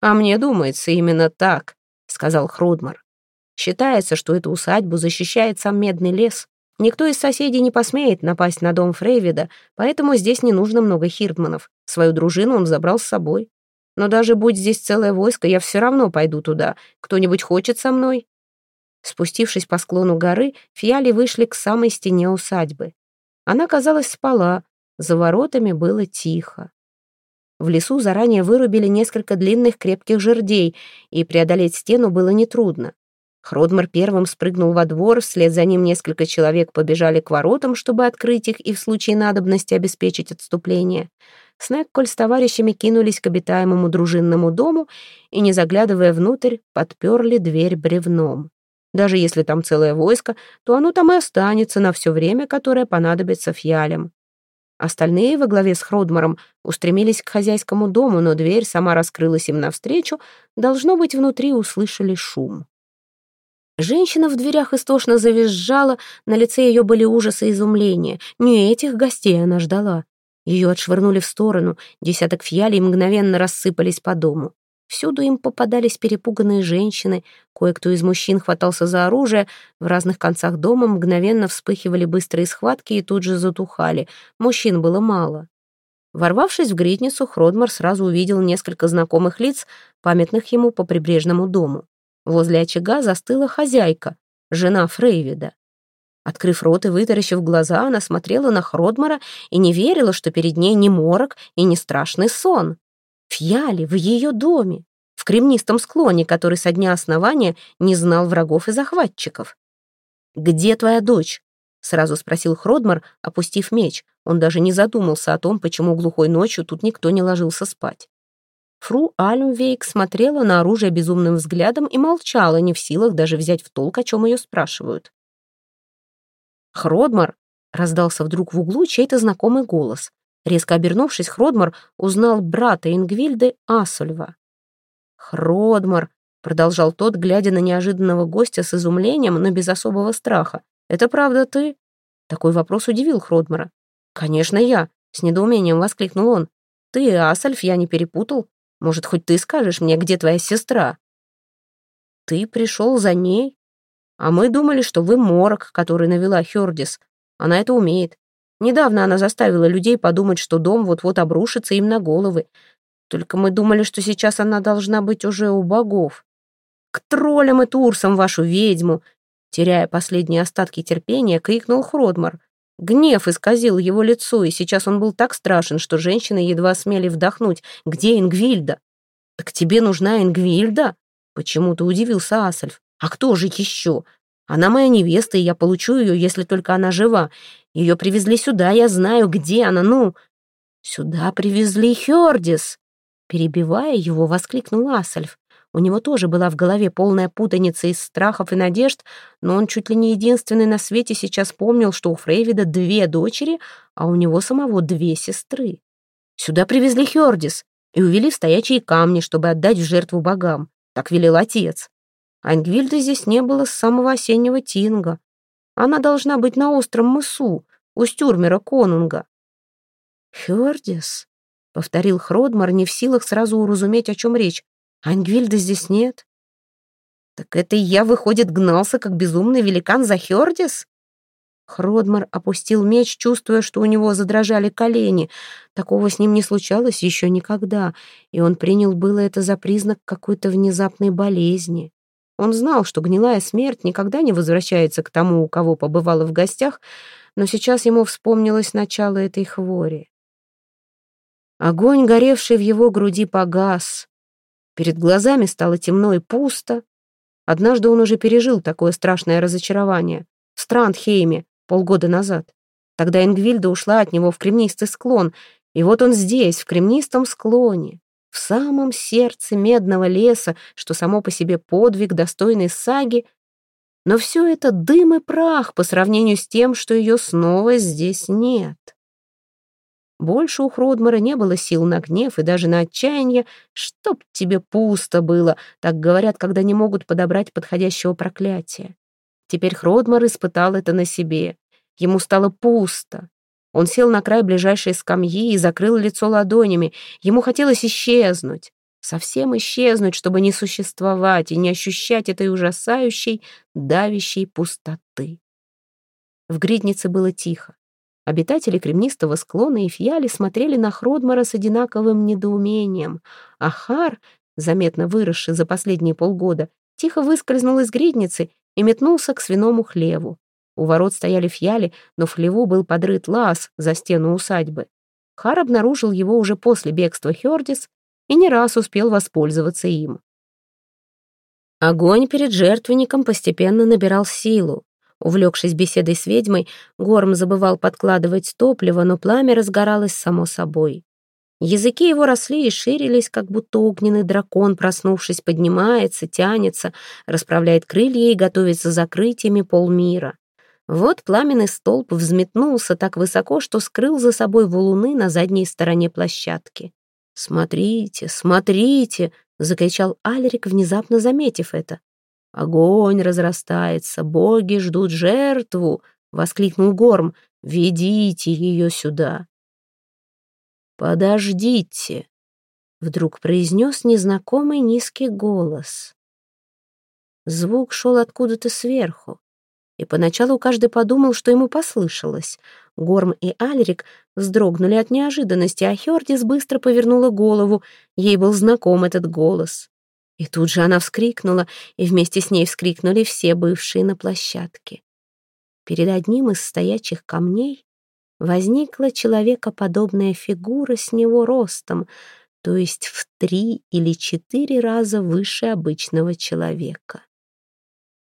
А мне думается именно так, сказал Хрудмар. Считается, что эту усадьбу защищает сам Медный лес. Никто из соседей не посмеет напасть на дом Фрейвида, поэтому здесь не нужно много хирдманов. Свою дружину он забрал с собой. Но даже будь здесь целое войско, я все равно пойду туда. Кто-нибудь хочет со мной? Спустившись по склону горы, фиали вышли к самой стене усадьбы. Она, казалось, спала, за воротами было тихо. В лесу заранее вырубили несколько длинных крепких жердей, и преодолеть стену было нетрудно. Хродмар первым спрыгнул во двор, вслед за ним несколько человек побежали к воротам, чтобы открыть их и в случае надобности обеспечить отступление. Снэкколь с товарищами кинулись к обитаемому дружинному дому и, не заглядывая внутрь, подперли дверь бревном. Даже если там целое войско, то оно там и останется на все время, которое понадобится фьялям. Остальные во главе с Хродмаром устремились к хозяйскому дому, но дверь сама раскрылась им навстречу, должно быть, внутри услышали шум. Женщина в дверях истошно завизжала, на лице ее были ужас и изумление. Не этих гостей она ждала. Ее отшвырнули в сторону, десяток фиалей мгновенно рассыпались по дому. Всюду им попадались перепуганные женщины, кое-кто из мужчин хватался за оружие, в разных концах дома мгновенно вспыхивали быстрые схватки и тут же затухали. Мужчин было мало. Ворвавшись в гридницу, Хродмар сразу увидел несколько знакомых лиц, памятных ему по прибрежному дому. Возле очага застыла хозяйка, жена Фрейвида. Открыв рот и вытаращив глаза, она смотрела на Хродмара и не верила, что перед ней не морок и не страшный сон. Фьяли в ее доме, в кремнистом склоне, который со дня основания не знал врагов и захватчиков. «Где твоя дочь?» — сразу спросил Хродмар, опустив меч. Он даже не задумался о том, почему глухой ночью тут никто не ложился спать. Фру Альмвейк смотрела на оружие безумным взглядом и молчала, не в силах даже взять в толк, о чем ее спрашивают. «Хродмар!» — раздался вдруг в углу чей-то знакомый голос. Резко обернувшись, Хродмар узнал брата Ингвильды Асульва. «Хродмар!» — продолжал тот, глядя на неожиданного гостя с изумлением, но без особого страха. «Это правда ты?» Такой вопрос удивил Хродмара. «Конечно, я!» — с недоумением воскликнул он. «Ты и Асальф я не перепутал. Может, хоть ты скажешь мне, где твоя сестра?» «Ты пришел за ней? А мы думали, что вы морок, который навела Хёрдис. Она это умеет. Недавно она заставила людей подумать, что дом вот-вот обрушится им на головы. Только мы думали, что сейчас она должна быть уже у богов. К троллям и турсам вашу ведьму!» Теряя последние остатки терпения, крикнул Хродмар. Гнев исказил его лицо, и сейчас он был так страшен, что женщины едва смели вдохнуть. «Где Ингвильда?» «Так тебе нужна Ингвильда?» Почему-то удивился Асальф. «А кто же еще? Она моя невеста, и я получу ее, если только она жива. Ее привезли сюда, я знаю, где она, ну...» «Сюда привезли Хердис!» Перебивая его, воскликнул Асальф. У него тоже была в голове полная путаница из страхов и надежд, но он чуть ли не единственный на свете сейчас помнил, что у Фрейвида две дочери, а у него самого две сестры. Сюда привезли Хёрдис и увели в стоячие камни, чтобы отдать в жертву богам. Так велел отец. Ангвильды здесь не было с самого осеннего Тинга. Она должна быть на остром мысу, у Стюрмера Конунга. «Хёрдис», — повторил Хродмар, не в силах сразу уразуметь, о чем речь. Ангвильда здесь нет. Так это я, выходит, гнался, как безумный великан за Хёрдис? Хродмар опустил меч, чувствуя, что у него задрожали колени. Такого с ним не случалось еще никогда, и он принял было это за признак какой-то внезапной болезни. Он знал, что гнилая смерть никогда не возвращается к тому, у кого побывала в гостях, но сейчас ему вспомнилось начало этой хвори. Огонь, горевший в его груди, погас. Перед глазами стало темно и пусто. Однажды он уже пережил такое страшное разочарование. В Страндхейме, полгода назад. Тогда Ингвильда ушла от него в кремнистый склон, и вот он здесь, в кремнистом склоне, в самом сердце медного леса, что само по себе подвиг, достойный саги, но все это дым и прах по сравнению с тем, что ее снова здесь нет. Больше у Хродмара не было сил на гнев и даже на отчаяние. «Чтоб тебе пусто было», так говорят, когда не могут подобрать подходящего проклятия. Теперь Хродмар испытал это на себе. Ему стало пусто. Он сел на край ближайшей скамьи и закрыл лицо ладонями. Ему хотелось исчезнуть. Совсем исчезнуть, чтобы не существовать и не ощущать этой ужасающей, давящей пустоты. В гриднице было тихо. Обитатели кремнистого склона и фьяли смотрели на Хродмара с одинаковым недоумением. Ахар, заметно выросший за последние полгода, тихо выскользнул из гридницы и метнулся к свиному хлеву. У ворот стояли фьяли, но в хлеву был подрыт лаз за стену усадьбы. Хар обнаружил его уже после бегства Хёрдис и не раз успел воспользоваться им. Огонь перед жертвенником постепенно набирал силу. Увлекшись беседой с ведьмой, Горм забывал подкладывать топливо, но пламя разгоралось само собой. Языки его росли и ширились, как будто огненный дракон, проснувшись, поднимается, тянется, расправляет крылья и готовится закрытиями полмира. Вот пламенный столб взметнулся так высоко, что скрыл за собой валуны на задней стороне площадки. «Смотрите, смотрите!» — закричал Алерик, внезапно заметив это. Огонь разрастается, боги ждут жертву, — воскликнул Горм. «Ведите ее сюда». «Подождите», — вдруг произнес незнакомый низкий голос. Звук шел откуда-то сверху, и поначалу каждый подумал, что ему послышалось. Горм и Альрик вздрогнули от неожиданности, а Хёрдис быстро повернула голову. Ей был знаком этот голос. И тут же она вскрикнула, и вместе с ней вскрикнули все бывшие на площадке. Перед одним из стоячих камней возникла человекоподобная фигура с него ростом, то есть в три или четыре раза выше обычного человека.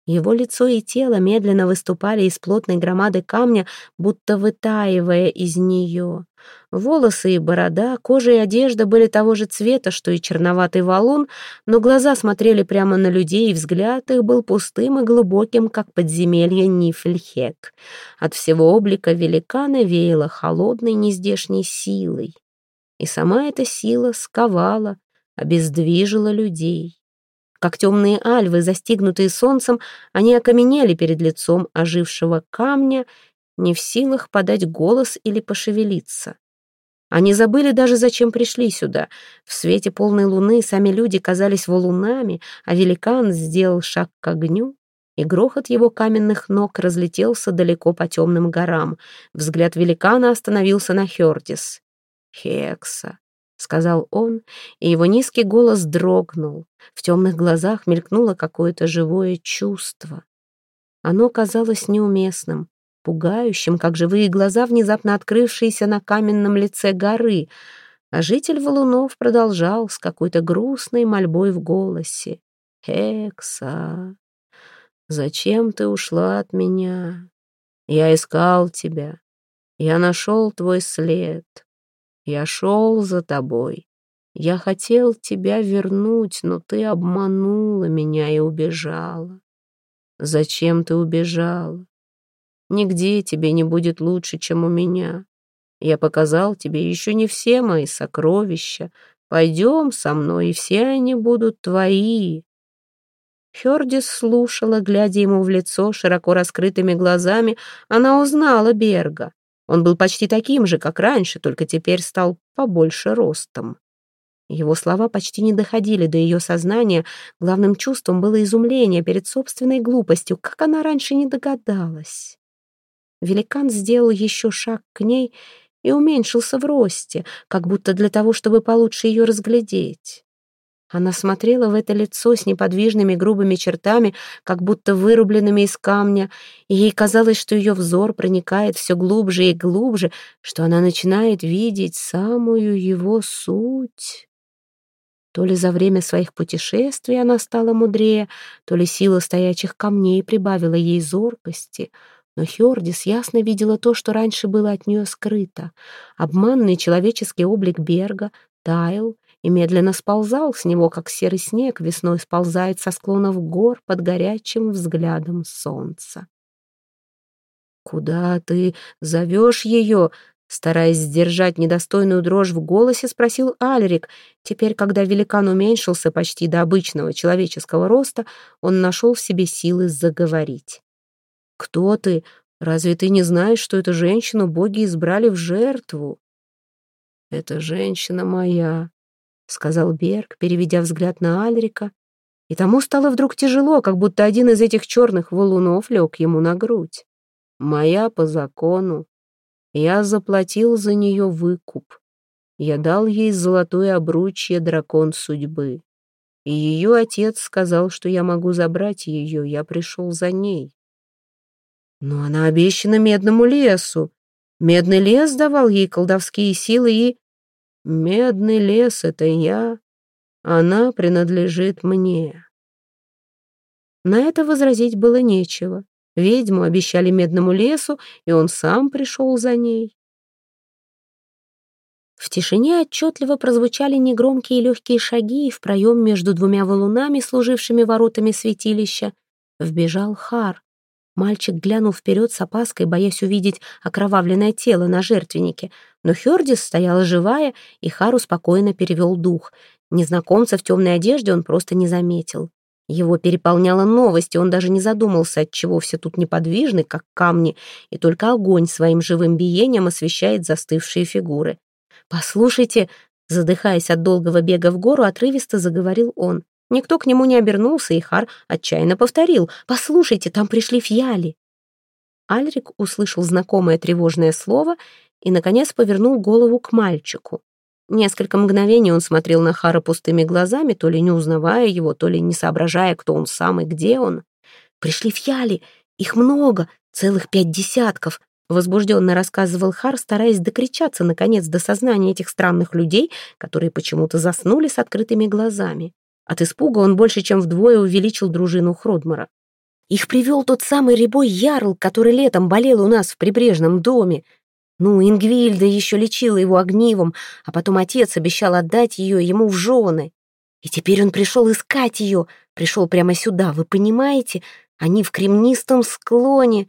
Его лицо и тело медленно выступали из плотной громады камня, будто вытаивая из нее. Волосы и борода, кожа и одежда были того же цвета, что и черноватый валун, но глаза смотрели прямо на людей, и взгляд их был пустым и глубоким, как подземелье Нифельхек. От всего облика великана веяло холодной нездешней силой. И сама эта сила сковала, обездвижила людей. Как темные альвы, застигнутые солнцем, они окаменели перед лицом ожившего камня, не в силах подать голос или пошевелиться. Они забыли даже, зачем пришли сюда. В свете полной луны сами люди казались валунами, а великан сделал шаг к огню, и грохот его каменных ног разлетелся далеко по темным горам. Взгляд великана остановился на Хёрдис. «Хекса, — сказал он, и его низкий голос дрогнул. В темных глазах мелькнуло какое-то живое чувство. Оно казалось неуместным, пугающим, как живые глаза, внезапно открывшиеся на каменном лице горы, а житель Валунов продолжал с какой-то грустной мольбой в голосе. «Хекса, зачем ты ушла от меня? Я искал тебя, я нашел твой след». Я шел за тобой. Я хотел тебя вернуть, но ты обманула меня и убежала. Зачем ты убежала? Нигде тебе не будет лучше, чем у меня. Я показал тебе еще не все мои сокровища. Пойдем со мной, и все они будут твои. Хердис слушала, глядя ему в лицо широко раскрытыми глазами. Она узнала Берга. Он был почти таким же, как раньше, только теперь стал побольше ростом. Его слова почти не доходили до ее сознания, главным чувством было изумление перед собственной глупостью, как она раньше не догадалась. Великан сделал еще шаг к ней и уменьшился в росте, как будто для того, чтобы получше ее разглядеть. Она смотрела в это лицо с неподвижными грубыми чертами, как будто вырубленными из камня, и ей казалось, что ее взор проникает все глубже и глубже, что она начинает видеть самую его суть. То ли за время своих путешествий она стала мудрее, то ли сила стоячих камней прибавила ей зоркости — но Хёрдис ясно видела то, что раньше было от нее скрыто. Обманный человеческий облик Берга таял, и медленно сползал с него, как серый снег весной сползает со склонов гор под горячим взглядом солнца. «Куда ты зовешь ее?» Стараясь сдержать недостойную дрожь в голосе, спросил Альрик. Теперь, когда великан уменьшился почти до обычного человеческого роста, он нашел в себе силы заговорить. «Кто ты? Разве ты не знаешь, что эту женщину боги избрали в жертву?» «Это женщина моя», — сказал Берг, переведя взгляд на Альрика, и тому стало вдруг тяжело, как будто один из этих черных валунов лег ему на грудь. «Моя по закону. Я заплатил за нее выкуп. Я дал ей золотое обручье дракон судьбы. И ее отец сказал, что я могу забрать ее, я пришел за ней. Но она обещана медному лесу. Медный лес давал ей колдовские силы и... Медный лес — это я, она принадлежит мне. На это возразить было нечего. Ведьму обещали медному лесу, и он сам пришел за ней. В тишине отчетливо прозвучали негромкие легкие шаги, и в проем между двумя валунами, служившими воротами святилища, вбежал Хар. Мальчик глянул вперед с опаской, боясь увидеть окровавленное тело на жертвеннике. Но Хёрдис стояла живая, и Хару спокойно перевел дух. Незнакомца в темной одежде он просто не заметил. Его переполняла новость, и он даже не задумался, отчего все тут неподвижны, как камни, и только огонь своим живым биением освещает застывшие фигуры. «Послушайте», — задыхаясь от долгого бега в гору, отрывисто заговорил он. Никто к нему не обернулся, и Хар отчаянно повторил. «Послушайте, там пришли фьяли». Альрик услышал знакомое тревожное слово и, наконец, повернул голову к мальчику. Несколько мгновений он смотрел на Хара пустыми глазами, то ли не узнавая его, то ли не соображая, кто он сам и где он. «Пришли фьяли, их много, целых пять десятков», возбужденно рассказывал Хар, стараясь докричаться, наконец, до сознания этих странных людей, которые почему-то заснули с открытыми глазами. От испуга он больше чем вдвое увеличил дружину Хродмара. Их привел тот самый рябой ярл, который летом болел у нас в прибрежном доме. Ну, Ингвильда еще лечила его огнивом, а потом отец обещал отдать ее ему в жены. И теперь он пришел искать ее, пришел прямо сюда, вы понимаете? Они в кремнистом склоне.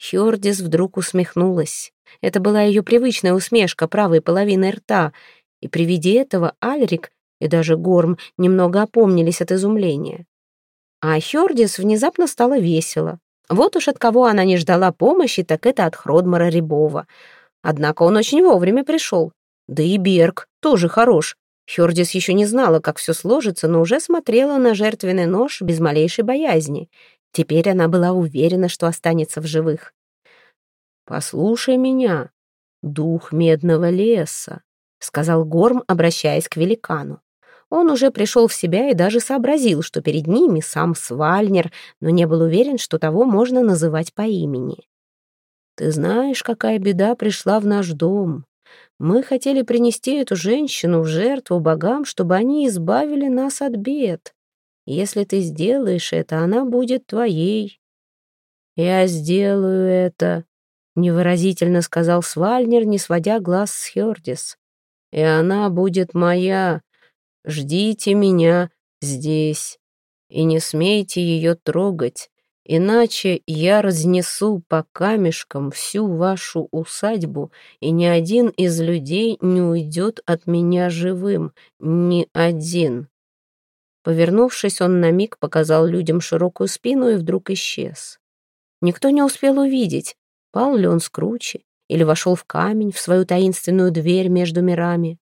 Хёрдис вдруг усмехнулась. Это была ее привычная усмешка правой половины рта, и при виде этого Альрик и даже Горм немного опомнились от изумления. А Хёрдис внезапно стало весело. Вот уж от кого она не ждала помощи, так это от Хродмара Рябова. Однако он очень вовремя пришел. Да и Берг тоже хорош. Хёрдис еще не знала, как все сложится, но уже смотрела на жертвенный нож без малейшей боязни. Теперь она была уверена, что останется в живых. «Послушай меня, дух медного леса», — сказал Горм, обращаясь к великану. Он уже пришел в себя и даже сообразил, что перед ними сам Свальнер, но не был уверен, что того можно называть по имени. «Ты знаешь, какая беда пришла в наш дом. Мы хотели принести эту женщину в жертву богам, чтобы они избавили нас от бед. Если ты сделаешь это, она будет твоей». «Я сделаю это», — невыразительно сказал Свальнер, не сводя глаз с Хёрдис. «И она будет моя, Ждите меня здесь и не смейте ее трогать, иначе я разнесу по камешкам всю вашу усадьбу, и ни один из людей не уйдет от меня живым, ни один». Повернувшись, он на миг показал людям широкую спину и вдруг исчез. Никто не успел увидеть, пал ли он с кручи или вошел в камень, в свою таинственную дверь между мирами.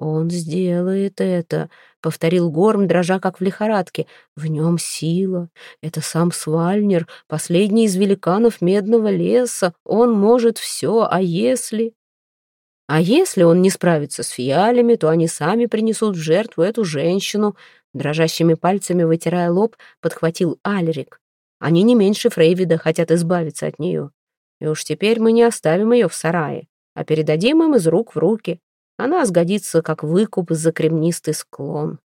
«Он сделает это», — повторил Горм, дрожа как в лихорадке. «В нем сила. Это сам Свальнер, последний из великанов Медного леса. Он может все, а если...» «А если он не справится с фиалями, то они сами принесут в жертву эту женщину», дрожащими пальцами вытирая лоб, подхватил Альрик. «Они не меньше Фрейвида хотят избавиться от нее. И уж теперь мы не оставим ее в сарае, а передадим им из рук в руки». Она сгодится как выкуп за кремнистый склон.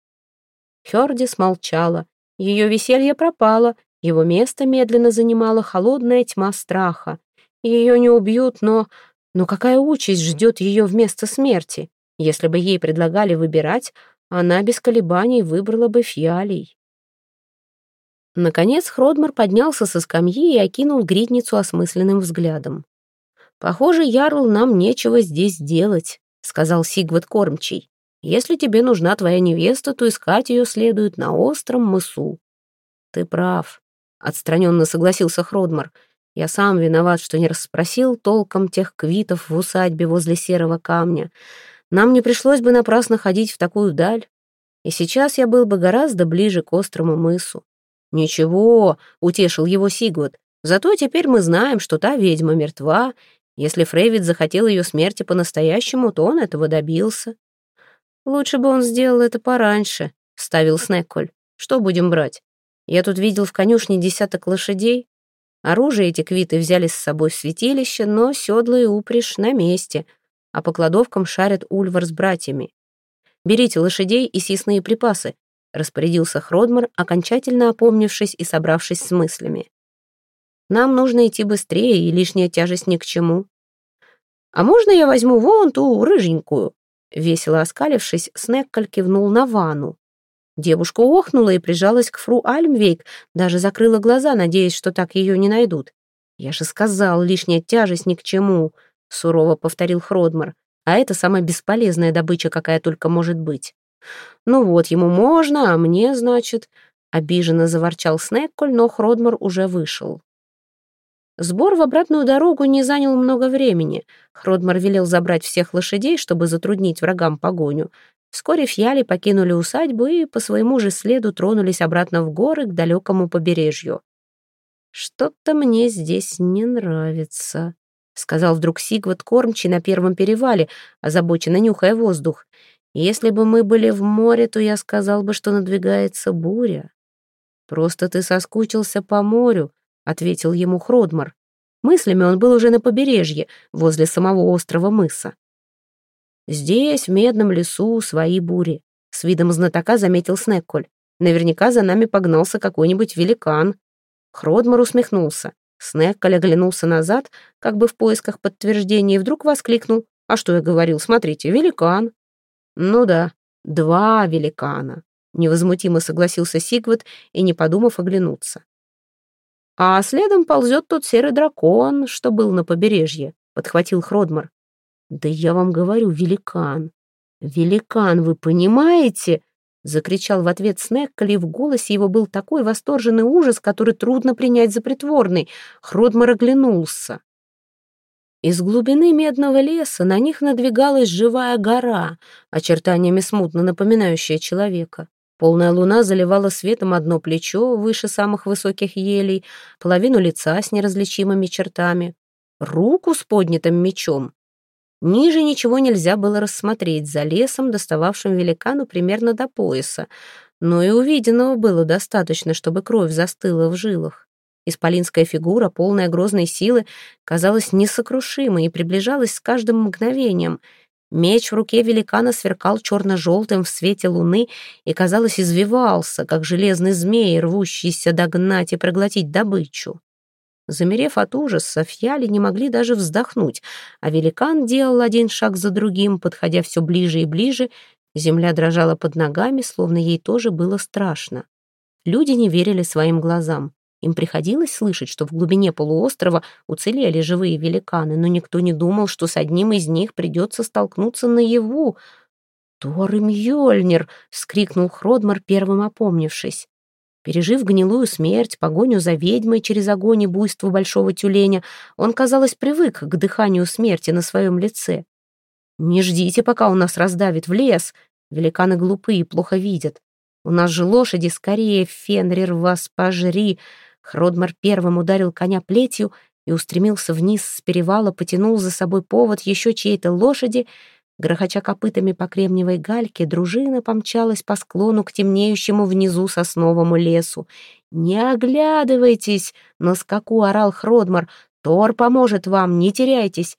Хёрдис молчала. Ее веселье пропало, его место медленно занимала холодная тьма страха. Ее не убьют, но... Но какая участь ждет ее вместо смерти? Если бы ей предлагали выбирать, она без колебаний выбрала бы фиалей. Наконец Хродмар поднялся со скамьи и окинул гридницу осмысленным взглядом. «Похоже, Ярл, нам нечего здесь делать сказал Сигвард Кормчий. «Если тебе нужна твоя невеста, то искать ее следует на остром мысу». «Ты прав», — отстраненно согласился Хродмар. «Я сам виноват, что не расспросил толком тех квитов в усадьбе возле серого камня. Нам не пришлось бы напрасно ходить в такую даль. И сейчас я был бы гораздо ближе к острому мысу». «Ничего», — утешил его Сигвард. «Зато теперь мы знаем, что та ведьма мертва, если Фрейвид захотел ее смерти по-настоящему, то он этого добился. «Лучше бы он сделал это пораньше», — вставил Снекколь. «Что будем брать? Я тут видел в конюшне десяток лошадей. Оружие эти квиты взяли с собой в святилище, но седла и упряжь на месте, а по кладовкам шарят Ульвар с братьями. Берите лошадей и съестные припасы», — распорядился Хродмар, окончательно опомнившись и собравшись с мыслями. Нам нужно идти быстрее, и лишняя тяжесть ни к чему. А можно я возьму вон ту рыженькую?» Весело оскалившись, Снеккаль кивнул на ванну. Девушка охнула и прижалась к фру Альмвейк, даже закрыла глаза, надеясь, что так ее не найдут. «Я же сказал, лишняя тяжесть ни к чему», — сурово повторил Хродмар. «А это самая бесполезная добыча, какая только может быть». «Ну вот, ему можно, а мне, значит...» Обиженно заворчал Снекколь, но Хродмар уже вышел. Сбор в обратную дорогу не занял много времени. Хродмар велел забрать всех лошадей, чтобы затруднить врагам погоню. Вскоре фьяли покинули усадьбу и по своему же следу тронулись обратно в горы к далекому побережью. «Что-то мне здесь не нравится», — сказал вдруг Сигвард кормчий на первом перевале, озабоченно нюхая воздух. «Если бы мы были в море, то я сказал бы, что надвигается буря». «Просто ты соскучился по морю», — ответил ему Хродмар. Мыслями он был уже на побережье, возле самого острова мыса. Здесь, в медном лесу, свои бури. С видом знатока заметил Снекколь. Наверняка за нами погнался какой-нибудь великан. Хродмар усмехнулся. Снекколь оглянулся назад, как бы в поисках подтверждения, и вдруг воскликнул. «А что я говорил? Смотрите, великан!» «Ну да, два великана», — невозмутимо согласился Сигвард и, не подумав, оглянулся. «А следом ползет тот серый дракон, что был на побережье», — подхватил Хродмар. «Да я вам говорю, великан! Великан, вы понимаете?» Закричал в ответ Снекколи, и в голосе его был такой восторженный ужас, который трудно принять за притворный. Хродмар оглянулся. Из глубины медного леса на них надвигалась живая гора, очертаниями смутно напоминающая человека. Полная луна заливала светом одно плечо выше самых высоких елей, половину лица с неразличимыми чертами, руку с поднятым мечом Ниже ничего нельзя было рассмотреть за лесом, достававшим великану примерно до пояса, но и увиденного было достаточно, чтобы кровь застыла в жилах. Исполинская фигура, полная грозной силы, казалась несокрушимой и приближалась с каждым мгновением. Меч в руке великана сверкал черно-желтым в свете луны и, казалось, извивался, как железный змей, рвущийся догнать и проглотить добычу. Замерев от ужаса, фьяли не могли даже вздохнуть, а великан делал один шаг за другим, подходя все ближе и ближе. Земля дрожала под ногами, словно ей тоже было страшно. Люди не верили своим глазам. Им приходилось слышать, что в глубине полуострова уцелели живые великаны, но никто не думал, что с одним из них придется столкнуться наяву. «Тор и Мьёльнир!» — вскрикнул Хродмар, первым опомнившись. Пережив гнилую смерть, погоню за ведьмой через огонь и буйство большого тюленя, он, казалось, привык к дыханию смерти на своем лице. «Не ждите, пока он нас раздавит в лес. Великаны глупые и плохо видят. У нас же лошади, скорее, Фенрир, вас пожри!» Хродмар первым ударил коня плетью и устремился вниз с перевала, потянул за собой повод еще чьей-то лошади — Грохоча копытами по кремниевой гальке, дружина помчалась по склону к темнеющему внизу сосновому лесу. «Не оглядывайтесь!» — на скаку орал Хродмар. «Тор поможет вам, не теряйтесь!»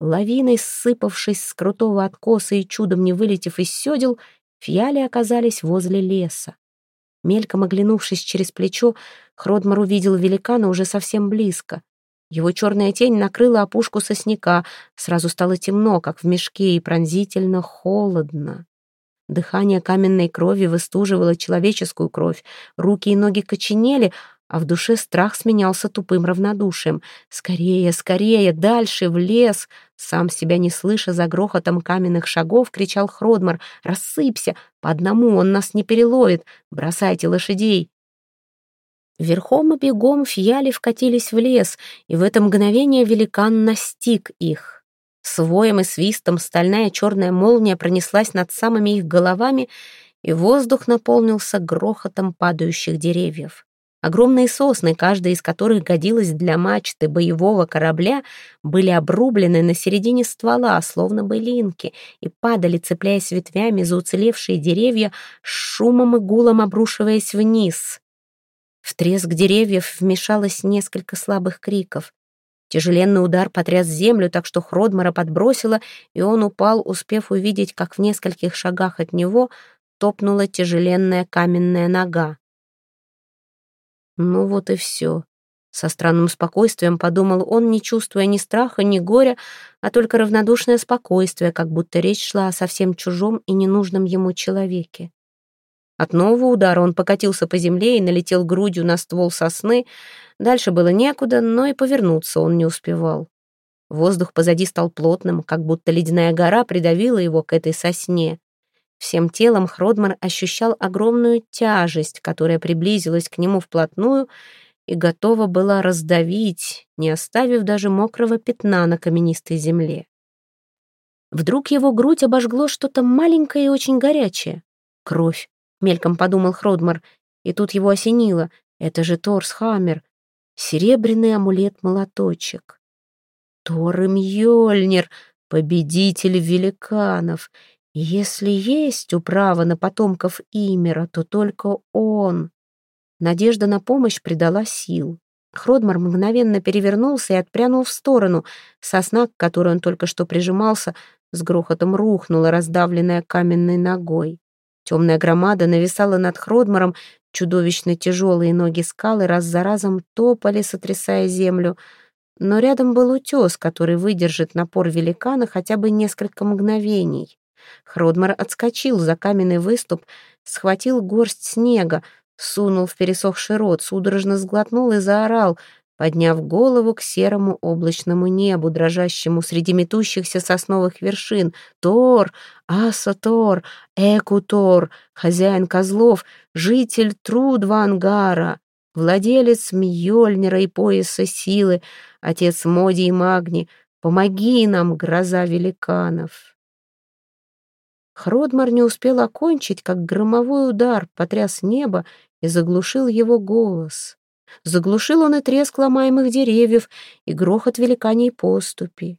Лавиной, ссыпавшись с крутого откоса и чудом не вылетев из седел, фиали оказались возле леса. Мельком оглянувшись через плечо, Хродмар увидел великана уже совсем близко. Его черная тень накрыла опушку сосняка. Сразу стало темно, как в мешке, и пронзительно холодно. Дыхание каменной крови выстуживало человеческую кровь. Руки и ноги коченели, а в душе страх сменялся тупым равнодушием. «Скорее, скорее, дальше, в лес!» Сам себя не слыша за грохотом каменных шагов, кричал Хродмар. «Рассыпься! По одному он нас не переловит! Бросайте лошадей!» Верхом и бегом фьяли вкатились в лес, и в это мгновение великан настиг их. С воем и свистом стальная черная молния пронеслась над самыми их головами, и воздух наполнился грохотом падающих деревьев. Огромные сосны, каждая из которых годилась для мачты боевого корабля, были обрублены на середине ствола, словно былинки, и падали, цепляясь ветвями за уцелевшие деревья, шумом и гулом обрушиваясь вниз. В треск деревьев вмешалось несколько слабых криков. Тяжеленный удар потряс землю, так что Хродмара подбросило, и он упал, успев увидеть, как в нескольких шагах от него топнула тяжеленная каменная нога. Ну вот и все. Со странным спокойствием подумал он, не чувствуя ни страха, ни горя, а только равнодушное спокойствие, как будто речь шла о совсем чужом и ненужном ему человеке. От нового удара он покатился по земле и налетел грудью на ствол сосны. Дальше было некуда, но и повернуться он не успевал. Воздух позади стал плотным, как будто ледяная гора придавила его к этой сосне. Всем телом Хродмар ощущал огромную тяжесть, которая приблизилась к нему вплотную и готова была раздавить, не оставив даже мокрого пятна на каменистой земле. Вдруг его грудь обожгло что-то маленькое и очень горячее. «Кровь», — мельком подумал Хродмар, и тут его осенило. «Это же Торсхаммер, серебряный амулет-молоточек». Тор Мьёльнир, победитель великанов, если есть управа на потомков Имера, то только он. Надежда на помощь придала сил. Хродмар мгновенно перевернулся и отпрянул в сторону. Сосна, к которой он только что прижимался, с грохотом рухнула, раздавленная каменной ногой. Темная громада нависала над Хродмаром, чудовищно тяжелые ноги скалы раз за разом топали, сотрясая землю. Но рядом был утес, который выдержит напор великана хотя бы несколько мгновений. Хродмар отскочил за каменный выступ, схватил горсть снега, сунул в пересохший рот, судорожно сглотнул и заорал, подняв голову к серому облачному небу, дрожащему среди метущихся сосновых вершин. «Тор! Аса Тор! Эку Тор! Хозяин козлов! Житель Трудва Ангара! Владелец Мьёльнира и пояса силы! Отец Моди и Магни! Помоги нам, гроза великанов!» Хродмар не успел окончить, как громовой удар потряс небо и заглушил его голос. Заглушил он и треск ломаемых деревьев, и грохот великаней поступи.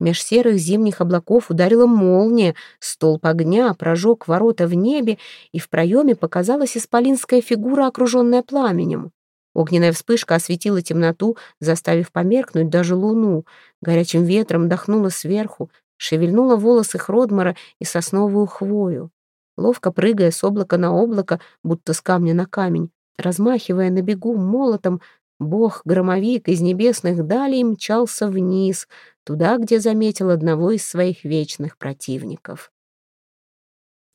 Меж серых зимних облаков ударила молния, столб огня прожег ворота в небе, и в проеме показалась исполинская фигура, окруженная пламенем. Огненная вспышка осветила темноту, заставив померкнуть даже луну. Горячим ветром дохнуло сверху, шевельнула волосы Хродмара и сосновую хвою. Ловко прыгая с облака на облако, будто с камня на камень, размахивая на бегу молотом, бог-громовик из небесных далей мчался вниз, туда, где заметил одного из своих вечных противников.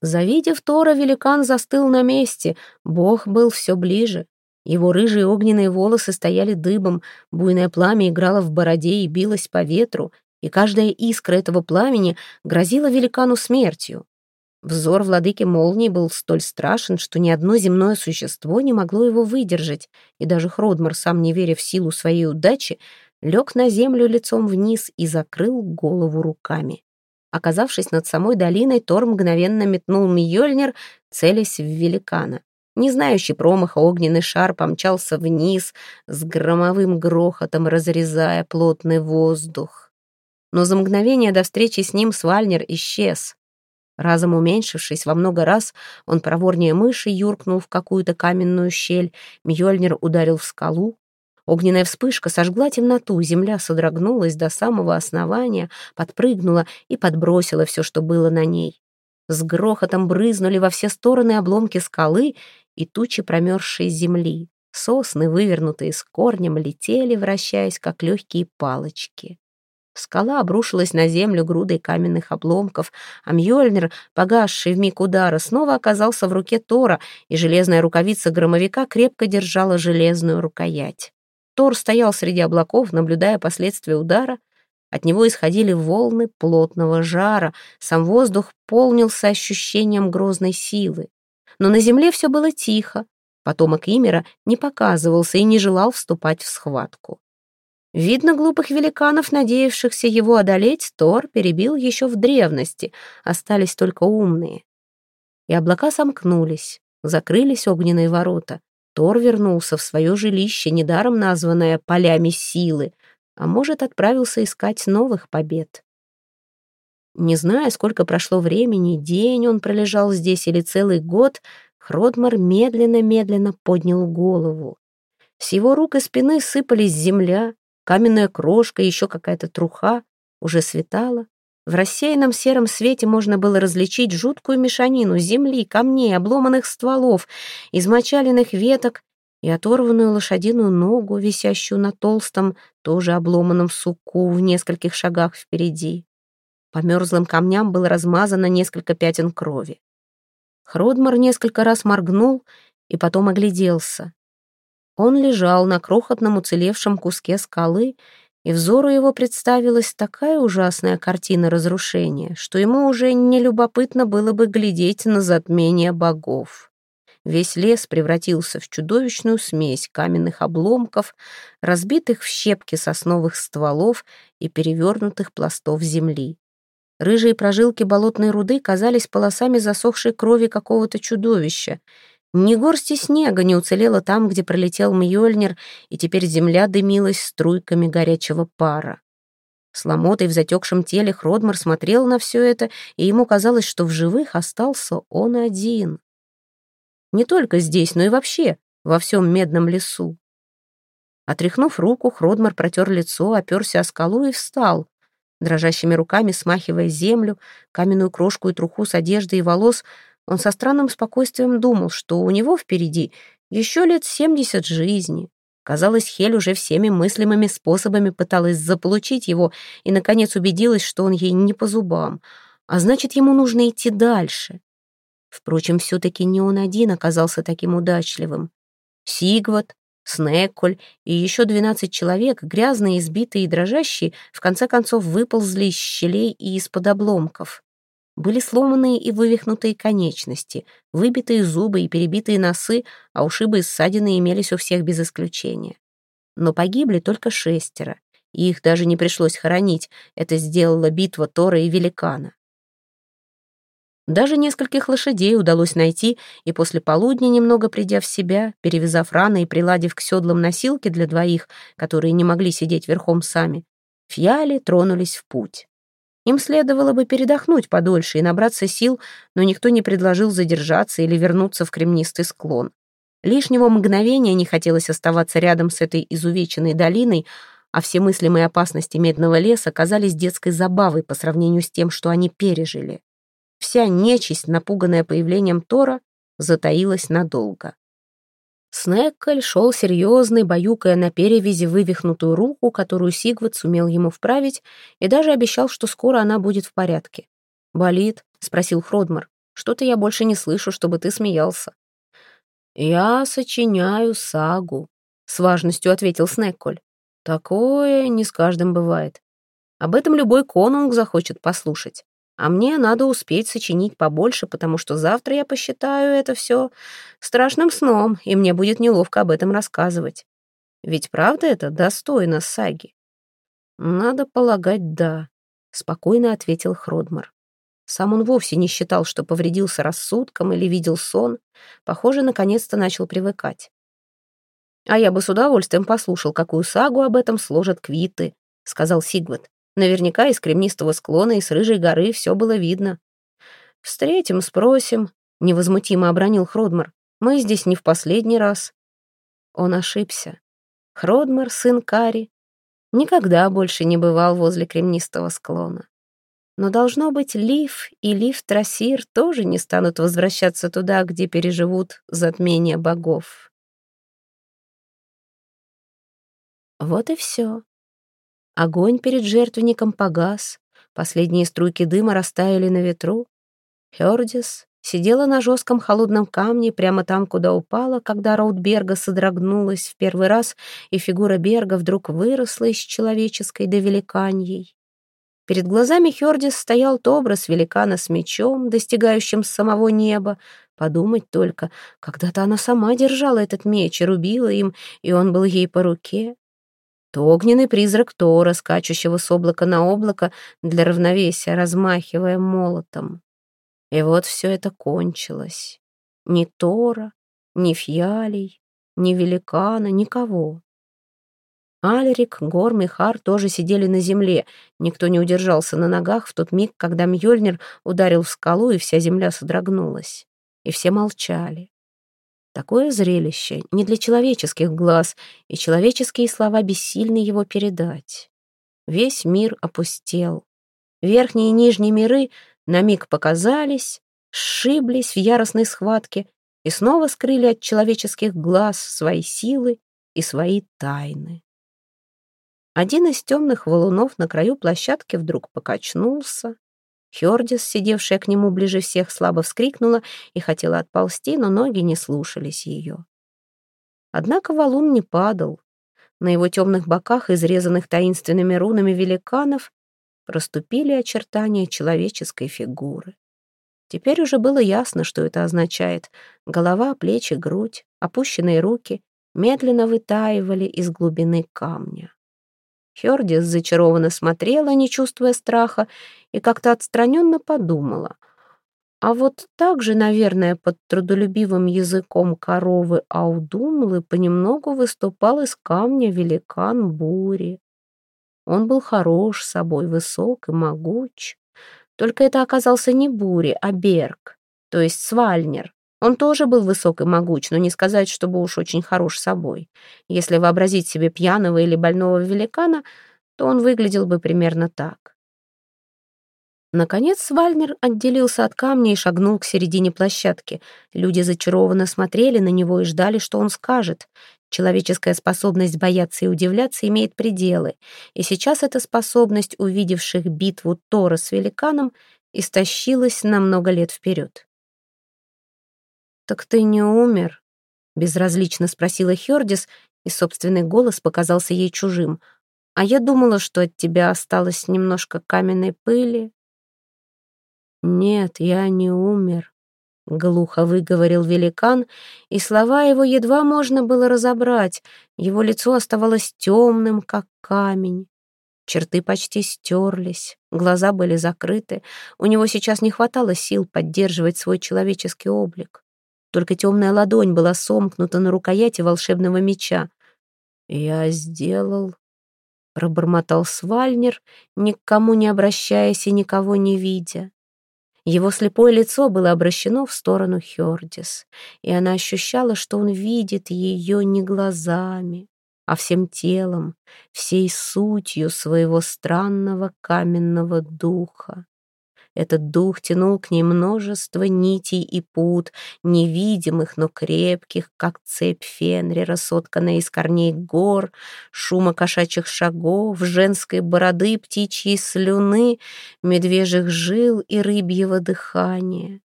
Завидев Тора, великан застыл на месте, бог был все ближе. Его рыжие огненные волосы стояли дыбом, буйное пламя играло в бороде и билось по ветру — и каждая искра этого пламени грозила великану смертью. Взор владыки молнии был столь страшен, что ни одно земное существо не могло его выдержать, и даже Хродмар, сам не веря в силу своей удачи, лег на землю лицом вниз и закрыл голову руками. Оказавшись над самой долиной, Тор мгновенно метнул Мьёльнир, целясь в великана. Не знающий промаха огненный шар помчался вниз, с громовым грохотом разрезая плотный воздух но за мгновение до встречи с ним Свальнер исчез. Разом уменьшившись во много раз, он проворнее мыши юркнул в какую-то каменную щель, Мьёльнир ударил в скалу. Огненная вспышка сожгла темноту, земля содрогнулась до самого основания, подпрыгнула и подбросила все, что было на ней. С грохотом брызнули во все стороны обломки скалы и тучи промерзшей земли. Сосны, вывернутые с корнем, летели, вращаясь, как легкие палочки. Скала обрушилась на землю грудой каменных обломков, а Мьёльнир, погасший в миг удара, снова оказался в руке Тора, и железная рукавица громовика крепко держала железную рукоять. Тор стоял среди облаков, наблюдая последствия удара. От него исходили волны плотного жара, сам воздух полнился ощущением грозной силы. Но на земле все было тихо. Потомок Имера не показывался и не желал вступать в схватку. Видно, глупых великанов, надеявшихся его одолеть, Тор перебил еще в древности, остались только умные. И облака сомкнулись, закрылись огненные ворота. Тор вернулся в свое жилище, недаром названное «полями силы», а может, отправился искать новых побед. Не зная, сколько прошло времени, день он пролежал здесь или целый год, Хродмар медленно-медленно поднял голову. С его рук и спины сыпались земля, каменная крошка, еще какая-то труха. Уже светало. В рассеянном сером свете можно было различить жуткую мешанину земли, камней, обломанных стволов, измочаленных веток и оторванную лошадиную ногу, висящую на толстом, тоже обломанном суку в нескольких шагах впереди. По мерзлым камням было размазано несколько пятен крови. Хродмар несколько раз моргнул и потом огляделся. Он лежал на крохотном уцелевшем куске скалы и взору его представилась такая ужасная картина разрушения, что ему уже не любопытно было бы глядеть на затмение богов. Весь лес превратился в чудовищную смесь каменных обломков, разбитых в щепки сосновых стволов и перевернутых пластов земли. Рыжие прожилки болотной руды казались полосами засохшей крови какого-то чудовища. Ни горсти снега не уцелело там, где пролетел Мьёльнир, и теперь земля дымилась струйками горячего пара. С ломотой в затекшем теле Хродмар смотрел на все это, и ему казалось, что в живых остался он один. Не только здесь, но и вообще во всем медном лесу. Отряхнув руку, Хродмар протер лицо, оперся о скалу и встал, дрожащими руками смахивая землю, каменную крошку и труху с одежды и волос, он со странным спокойствием думал, что у него впереди еще лет семьдесят жизни. Казалось, Хель уже всеми мыслимыми способами пыталась заполучить его и, наконец, убедилась, что он ей не по зубам. А значит, ему нужно идти дальше. Впрочем, все-таки не он один оказался таким удачливым. Сигват, Снекколь и еще двенадцать человек, грязные, избитые и дрожащие, в конце концов выползли из щелей и из-под обломков. Были сломанные и вывихнутые конечности, выбитые зубы и перебитые носы, а ушибы и ссадины имелись у всех без исключения. Но погибли только шестеро, и их даже не пришлось хоронить, это сделала битва Тора и Великана. Даже нескольких лошадей удалось найти, и после полудня, немного придя в себя, перевязав раны и приладив к седлам носилки для двоих, которые не могли сидеть верхом сами, фьяли тронулись в путь. Им следовало бы передохнуть подольше и набраться сил, но никто не предложил задержаться или вернуться в кремнистый склон. Лишнего мгновения не хотелось оставаться рядом с этой изувеченной долиной, а все мыслимые опасности медного леса казались детской забавой по сравнению с тем, что они пережили. Вся нечисть, напуганная появлением Тора, затаилась надолго. Снеккель шел серьезный, баюкая на перевязи вывихнутую руку, которую Сигвард сумел ему вправить, и даже обещал, что скоро она будет в порядке. «Болит?» — спросил Хродмар. «Что-то я больше не слышу, чтобы ты смеялся». «Я сочиняю сагу», — с важностью ответил Снекколь. «Такое не с каждым бывает. Об этом любой конунг захочет послушать. А мне надо успеть сочинить побольше, потому что завтра я посчитаю это все страшным сном, и мне будет неловко об этом рассказывать. Ведь правда это достойно саги? Надо полагать, да, спокойно ответил Хродмар. Сам он вовсе не считал, что повредился рассудком или видел сон. Похоже, наконец-то начал привыкать. «А я бы с удовольствием послушал, какую сагу об этом сложат квиты», — сказал Сигвард. Наверняка из кремнистого склона и с рыжей горы все было видно. «Встретим, спросим», — невозмутимо обронил Хродмар. «Мы здесь не в последний раз». Он ошибся. Хродмар, сын Кари, никогда больше не бывал возле кремнистого склона. Но, должно быть, Лив и Лив Трасир тоже не станут возвращаться туда, где переживут затмение богов. Вот и все. Огонь перед жертвенником погас, последние струйки дыма растаяли на ветру. Хёрдис сидела на жестком холодном камне прямо там, куда упала, когда Роудберга содрогнулась в первый раз, и фигура Берга вдруг выросла из человеческой до великаньей. Перед глазами Хёрдис стоял образ великана с мечом, достигающим самого неба. Подумать только, когда-то она сама держала этот меч и рубила им, и он был ей по руке то огненный призрак Тора, скачущего с облака на облако для равновесия, размахивая молотом. И вот все это кончилось. Ни Тора, ни Фьялей, ни Великана, никого. Альрик, Горм и Хар тоже сидели на земле. Никто не удержался на ногах в тот миг, когда Мьёльнир ударил в скалу, и вся земля содрогнулась. И все молчали. Такое зрелище не для человеческих глаз, и человеческие слова бессильны его передать. Весь мир опустел. Верхние и нижние миры на миг показались, сшиблись в яростной схватке и снова скрыли от человеческих глаз свои силы и свои тайны. Один из темных валунов на краю площадки вдруг покачнулся, Хёрдис, сидевшая к нему ближе всех, слабо вскрикнула и хотела отползти, но ноги не слушались ее. Однако валун не падал. На его темных боках, изрезанных таинственными рунами великанов, проступили очертания человеческой фигуры. Теперь уже было ясно, что это означает. Голова, плечи, грудь, опущенные руки медленно вытаивали из глубины камня. Хёрдис зачарованно смотрела, не чувствуя страха, и как-то отстраненно подумала. А вот так же, наверное, под трудолюбивым языком коровы Аудумлы понемногу выступал из камня великан бури. Он был хорош собой, высок и могуч. Только это оказался не бури, а берг, то есть свальнер. Он тоже был высок и могуч, но не сказать, чтобы уж очень хорош собой. Если вообразить себе пьяного или больного великана, то он выглядел бы примерно так. Наконец Вальнер отделился от камня и шагнул к середине площадки. Люди зачарованно смотрели на него и ждали, что он скажет. Человеческая способность бояться и удивляться имеет пределы, и сейчас эта способность, увидевших битву Тора с великаном, истощилась на много лет вперед. «Так ты не умер?» — безразлично спросила Хердис, и собственный голос показался ей чужим. «А я думала, что от тебя осталось немножко каменной пыли». «Нет, я не умер», — глухо выговорил великан, и слова его едва можно было разобрать. Его лицо оставалось темным, как камень. Черты почти стерлись, глаза были закрыты. У него сейчас не хватало сил поддерживать свой человеческий облик. Только темная ладонь была сомкнута на рукояти волшебного меча. «Я сделал...» — пробормотал Свальнер, ни к кому не обращаясь и никого не видя. Его слепое лицо было обращено в сторону Хёрдис, и она ощущала, что он видит ее не глазами, а всем телом, всей сутью своего странного каменного духа. Этот дух тянул к ней множество нитей и пут, невидимых, но крепких, как цепь Фенрира, сотканная из корней гор, шума кошачьих шагов, женской бороды, птичьей слюны, медвежьих жил и рыбьего дыхания.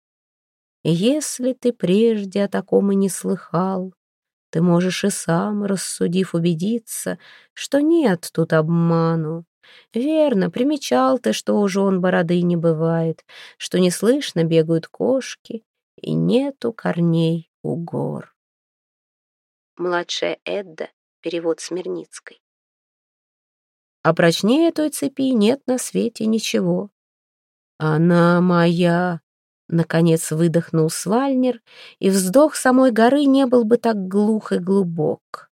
Если ты прежде о таком и не слыхал, ты можешь и сам, рассудив, убедиться, что нет тут обману, Верно, примечал ты, что у жен бороды не бывает, что не слышно бегают кошки, и нету корней у гор. Младшая Эдда, перевод Смирницкой. А прочнее той цепи нет на свете ничего. Она моя, наконец выдохнул Свальнер, и вздох самой горы не был бы так глух и глубок.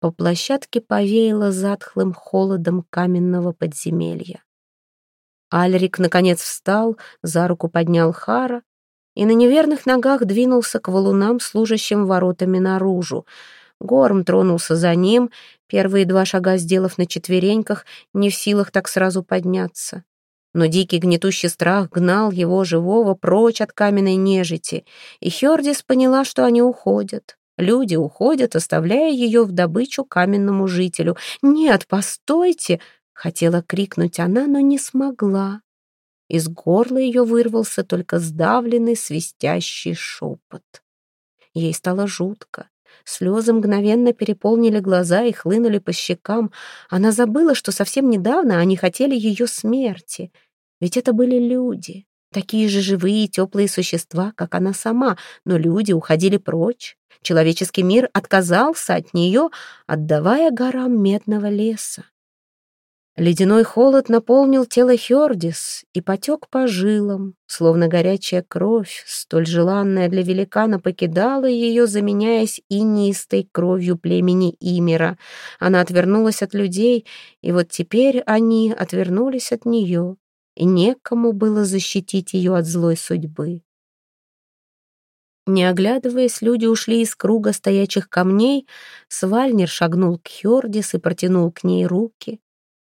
По площадке повеяло затхлым холодом каменного подземелья. Альрик, наконец, встал, за руку поднял Хара и на неверных ногах двинулся к валунам, служащим воротами наружу. Горм тронулся за ним, первые два шага сделав на четвереньках, не в силах так сразу подняться. Но дикий гнетущий страх гнал его живого прочь от каменной нежити, и Хёрдис поняла, что они уходят. Люди уходят, оставляя ее в добычу каменному жителю. «Нет, постойте!» — хотела крикнуть она, но не смогла. Из горла ее вырвался только сдавленный свистящий шепот. Ей стало жутко. Слезы мгновенно переполнили глаза и хлынули по щекам. Она забыла, что совсем недавно они хотели ее смерти. Ведь это были люди, такие же живые и теплые существа, как она сама, но люди уходили прочь. Человеческий мир отказался от нее, отдавая горам медного леса. Ледяной холод наполнил тело Хёрдис и потек по жилам, словно горячая кровь, столь желанная для великана, покидала ее, заменяясь инистой кровью племени Имера. Она отвернулась от людей, и вот теперь они отвернулись от нее, и некому было защитить ее от злой судьбы. Не оглядываясь, люди ушли из круга стоячих камней. Свальнер шагнул к Хёрдис и протянул к ней руки.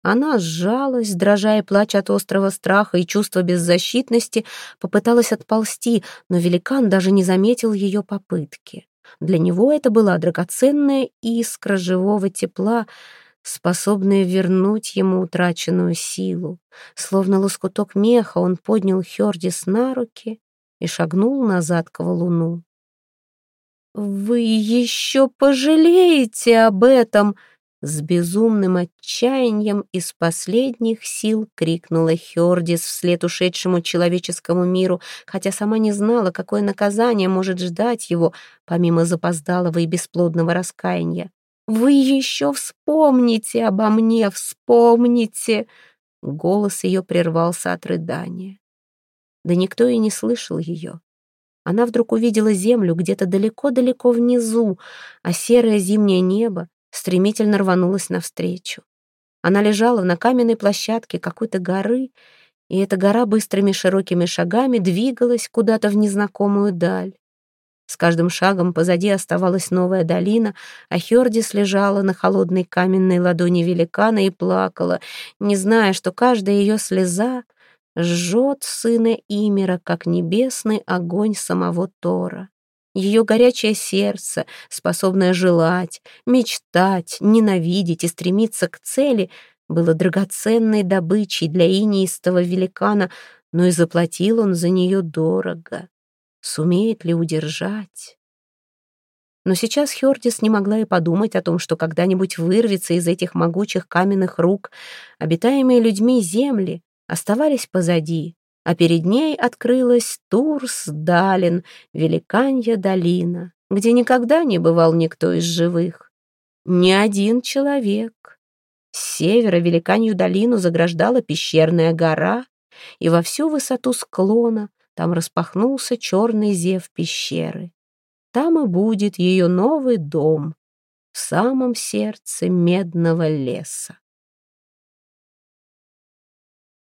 Она сжалась, дрожа и плача от острого страха и чувства беззащитности, попыталась отползти, но великан даже не заметил ее попытки. Для него это была драгоценная искра живого тепла, способная вернуть ему утраченную силу. Словно лоскуток меха он поднял Хёрдис на руки и шагнул назад к валуну. «Вы еще пожалеете об этом!» С безумным отчаянием из последних сил крикнула Хёрдис вслед ушедшему человеческому миру, хотя сама не знала, какое наказание может ждать его, помимо запоздалого и бесплодного раскаяния. «Вы еще вспомните обо мне, вспомните!» Голос ее прервался от рыдания. Да никто и не слышал ее. Она вдруг увидела землю где-то далеко-далеко внизу, а серое зимнее небо стремительно рванулось навстречу. Она лежала на каменной площадке какой-то горы, и эта гора быстрыми широкими шагами двигалась куда-то в незнакомую даль. С каждым шагом позади оставалась новая долина, а Хёрдис лежала на холодной каменной ладони великана и плакала, не зная, что каждая ее слеза жжет сына Имера, как небесный огонь самого Тора. Ее горячее сердце, способное желать, мечтать, ненавидеть и стремиться к цели, было драгоценной добычей для инеистого великана, но и заплатил он за нее дорого. Сумеет ли удержать? Но сейчас Хёрдис не могла и подумать о том, что когда-нибудь вырвется из этих могучих каменных рук обитаемые людьми земли, оставались позади, а перед ней открылась Турс-Далин, великанья долина, где никогда не бывал никто из живых. Ни один человек. С севера великанью долину заграждала пещерная гора, и во всю высоту склона там распахнулся черный зев пещеры. Там и будет ее новый дом в самом сердце медного леса.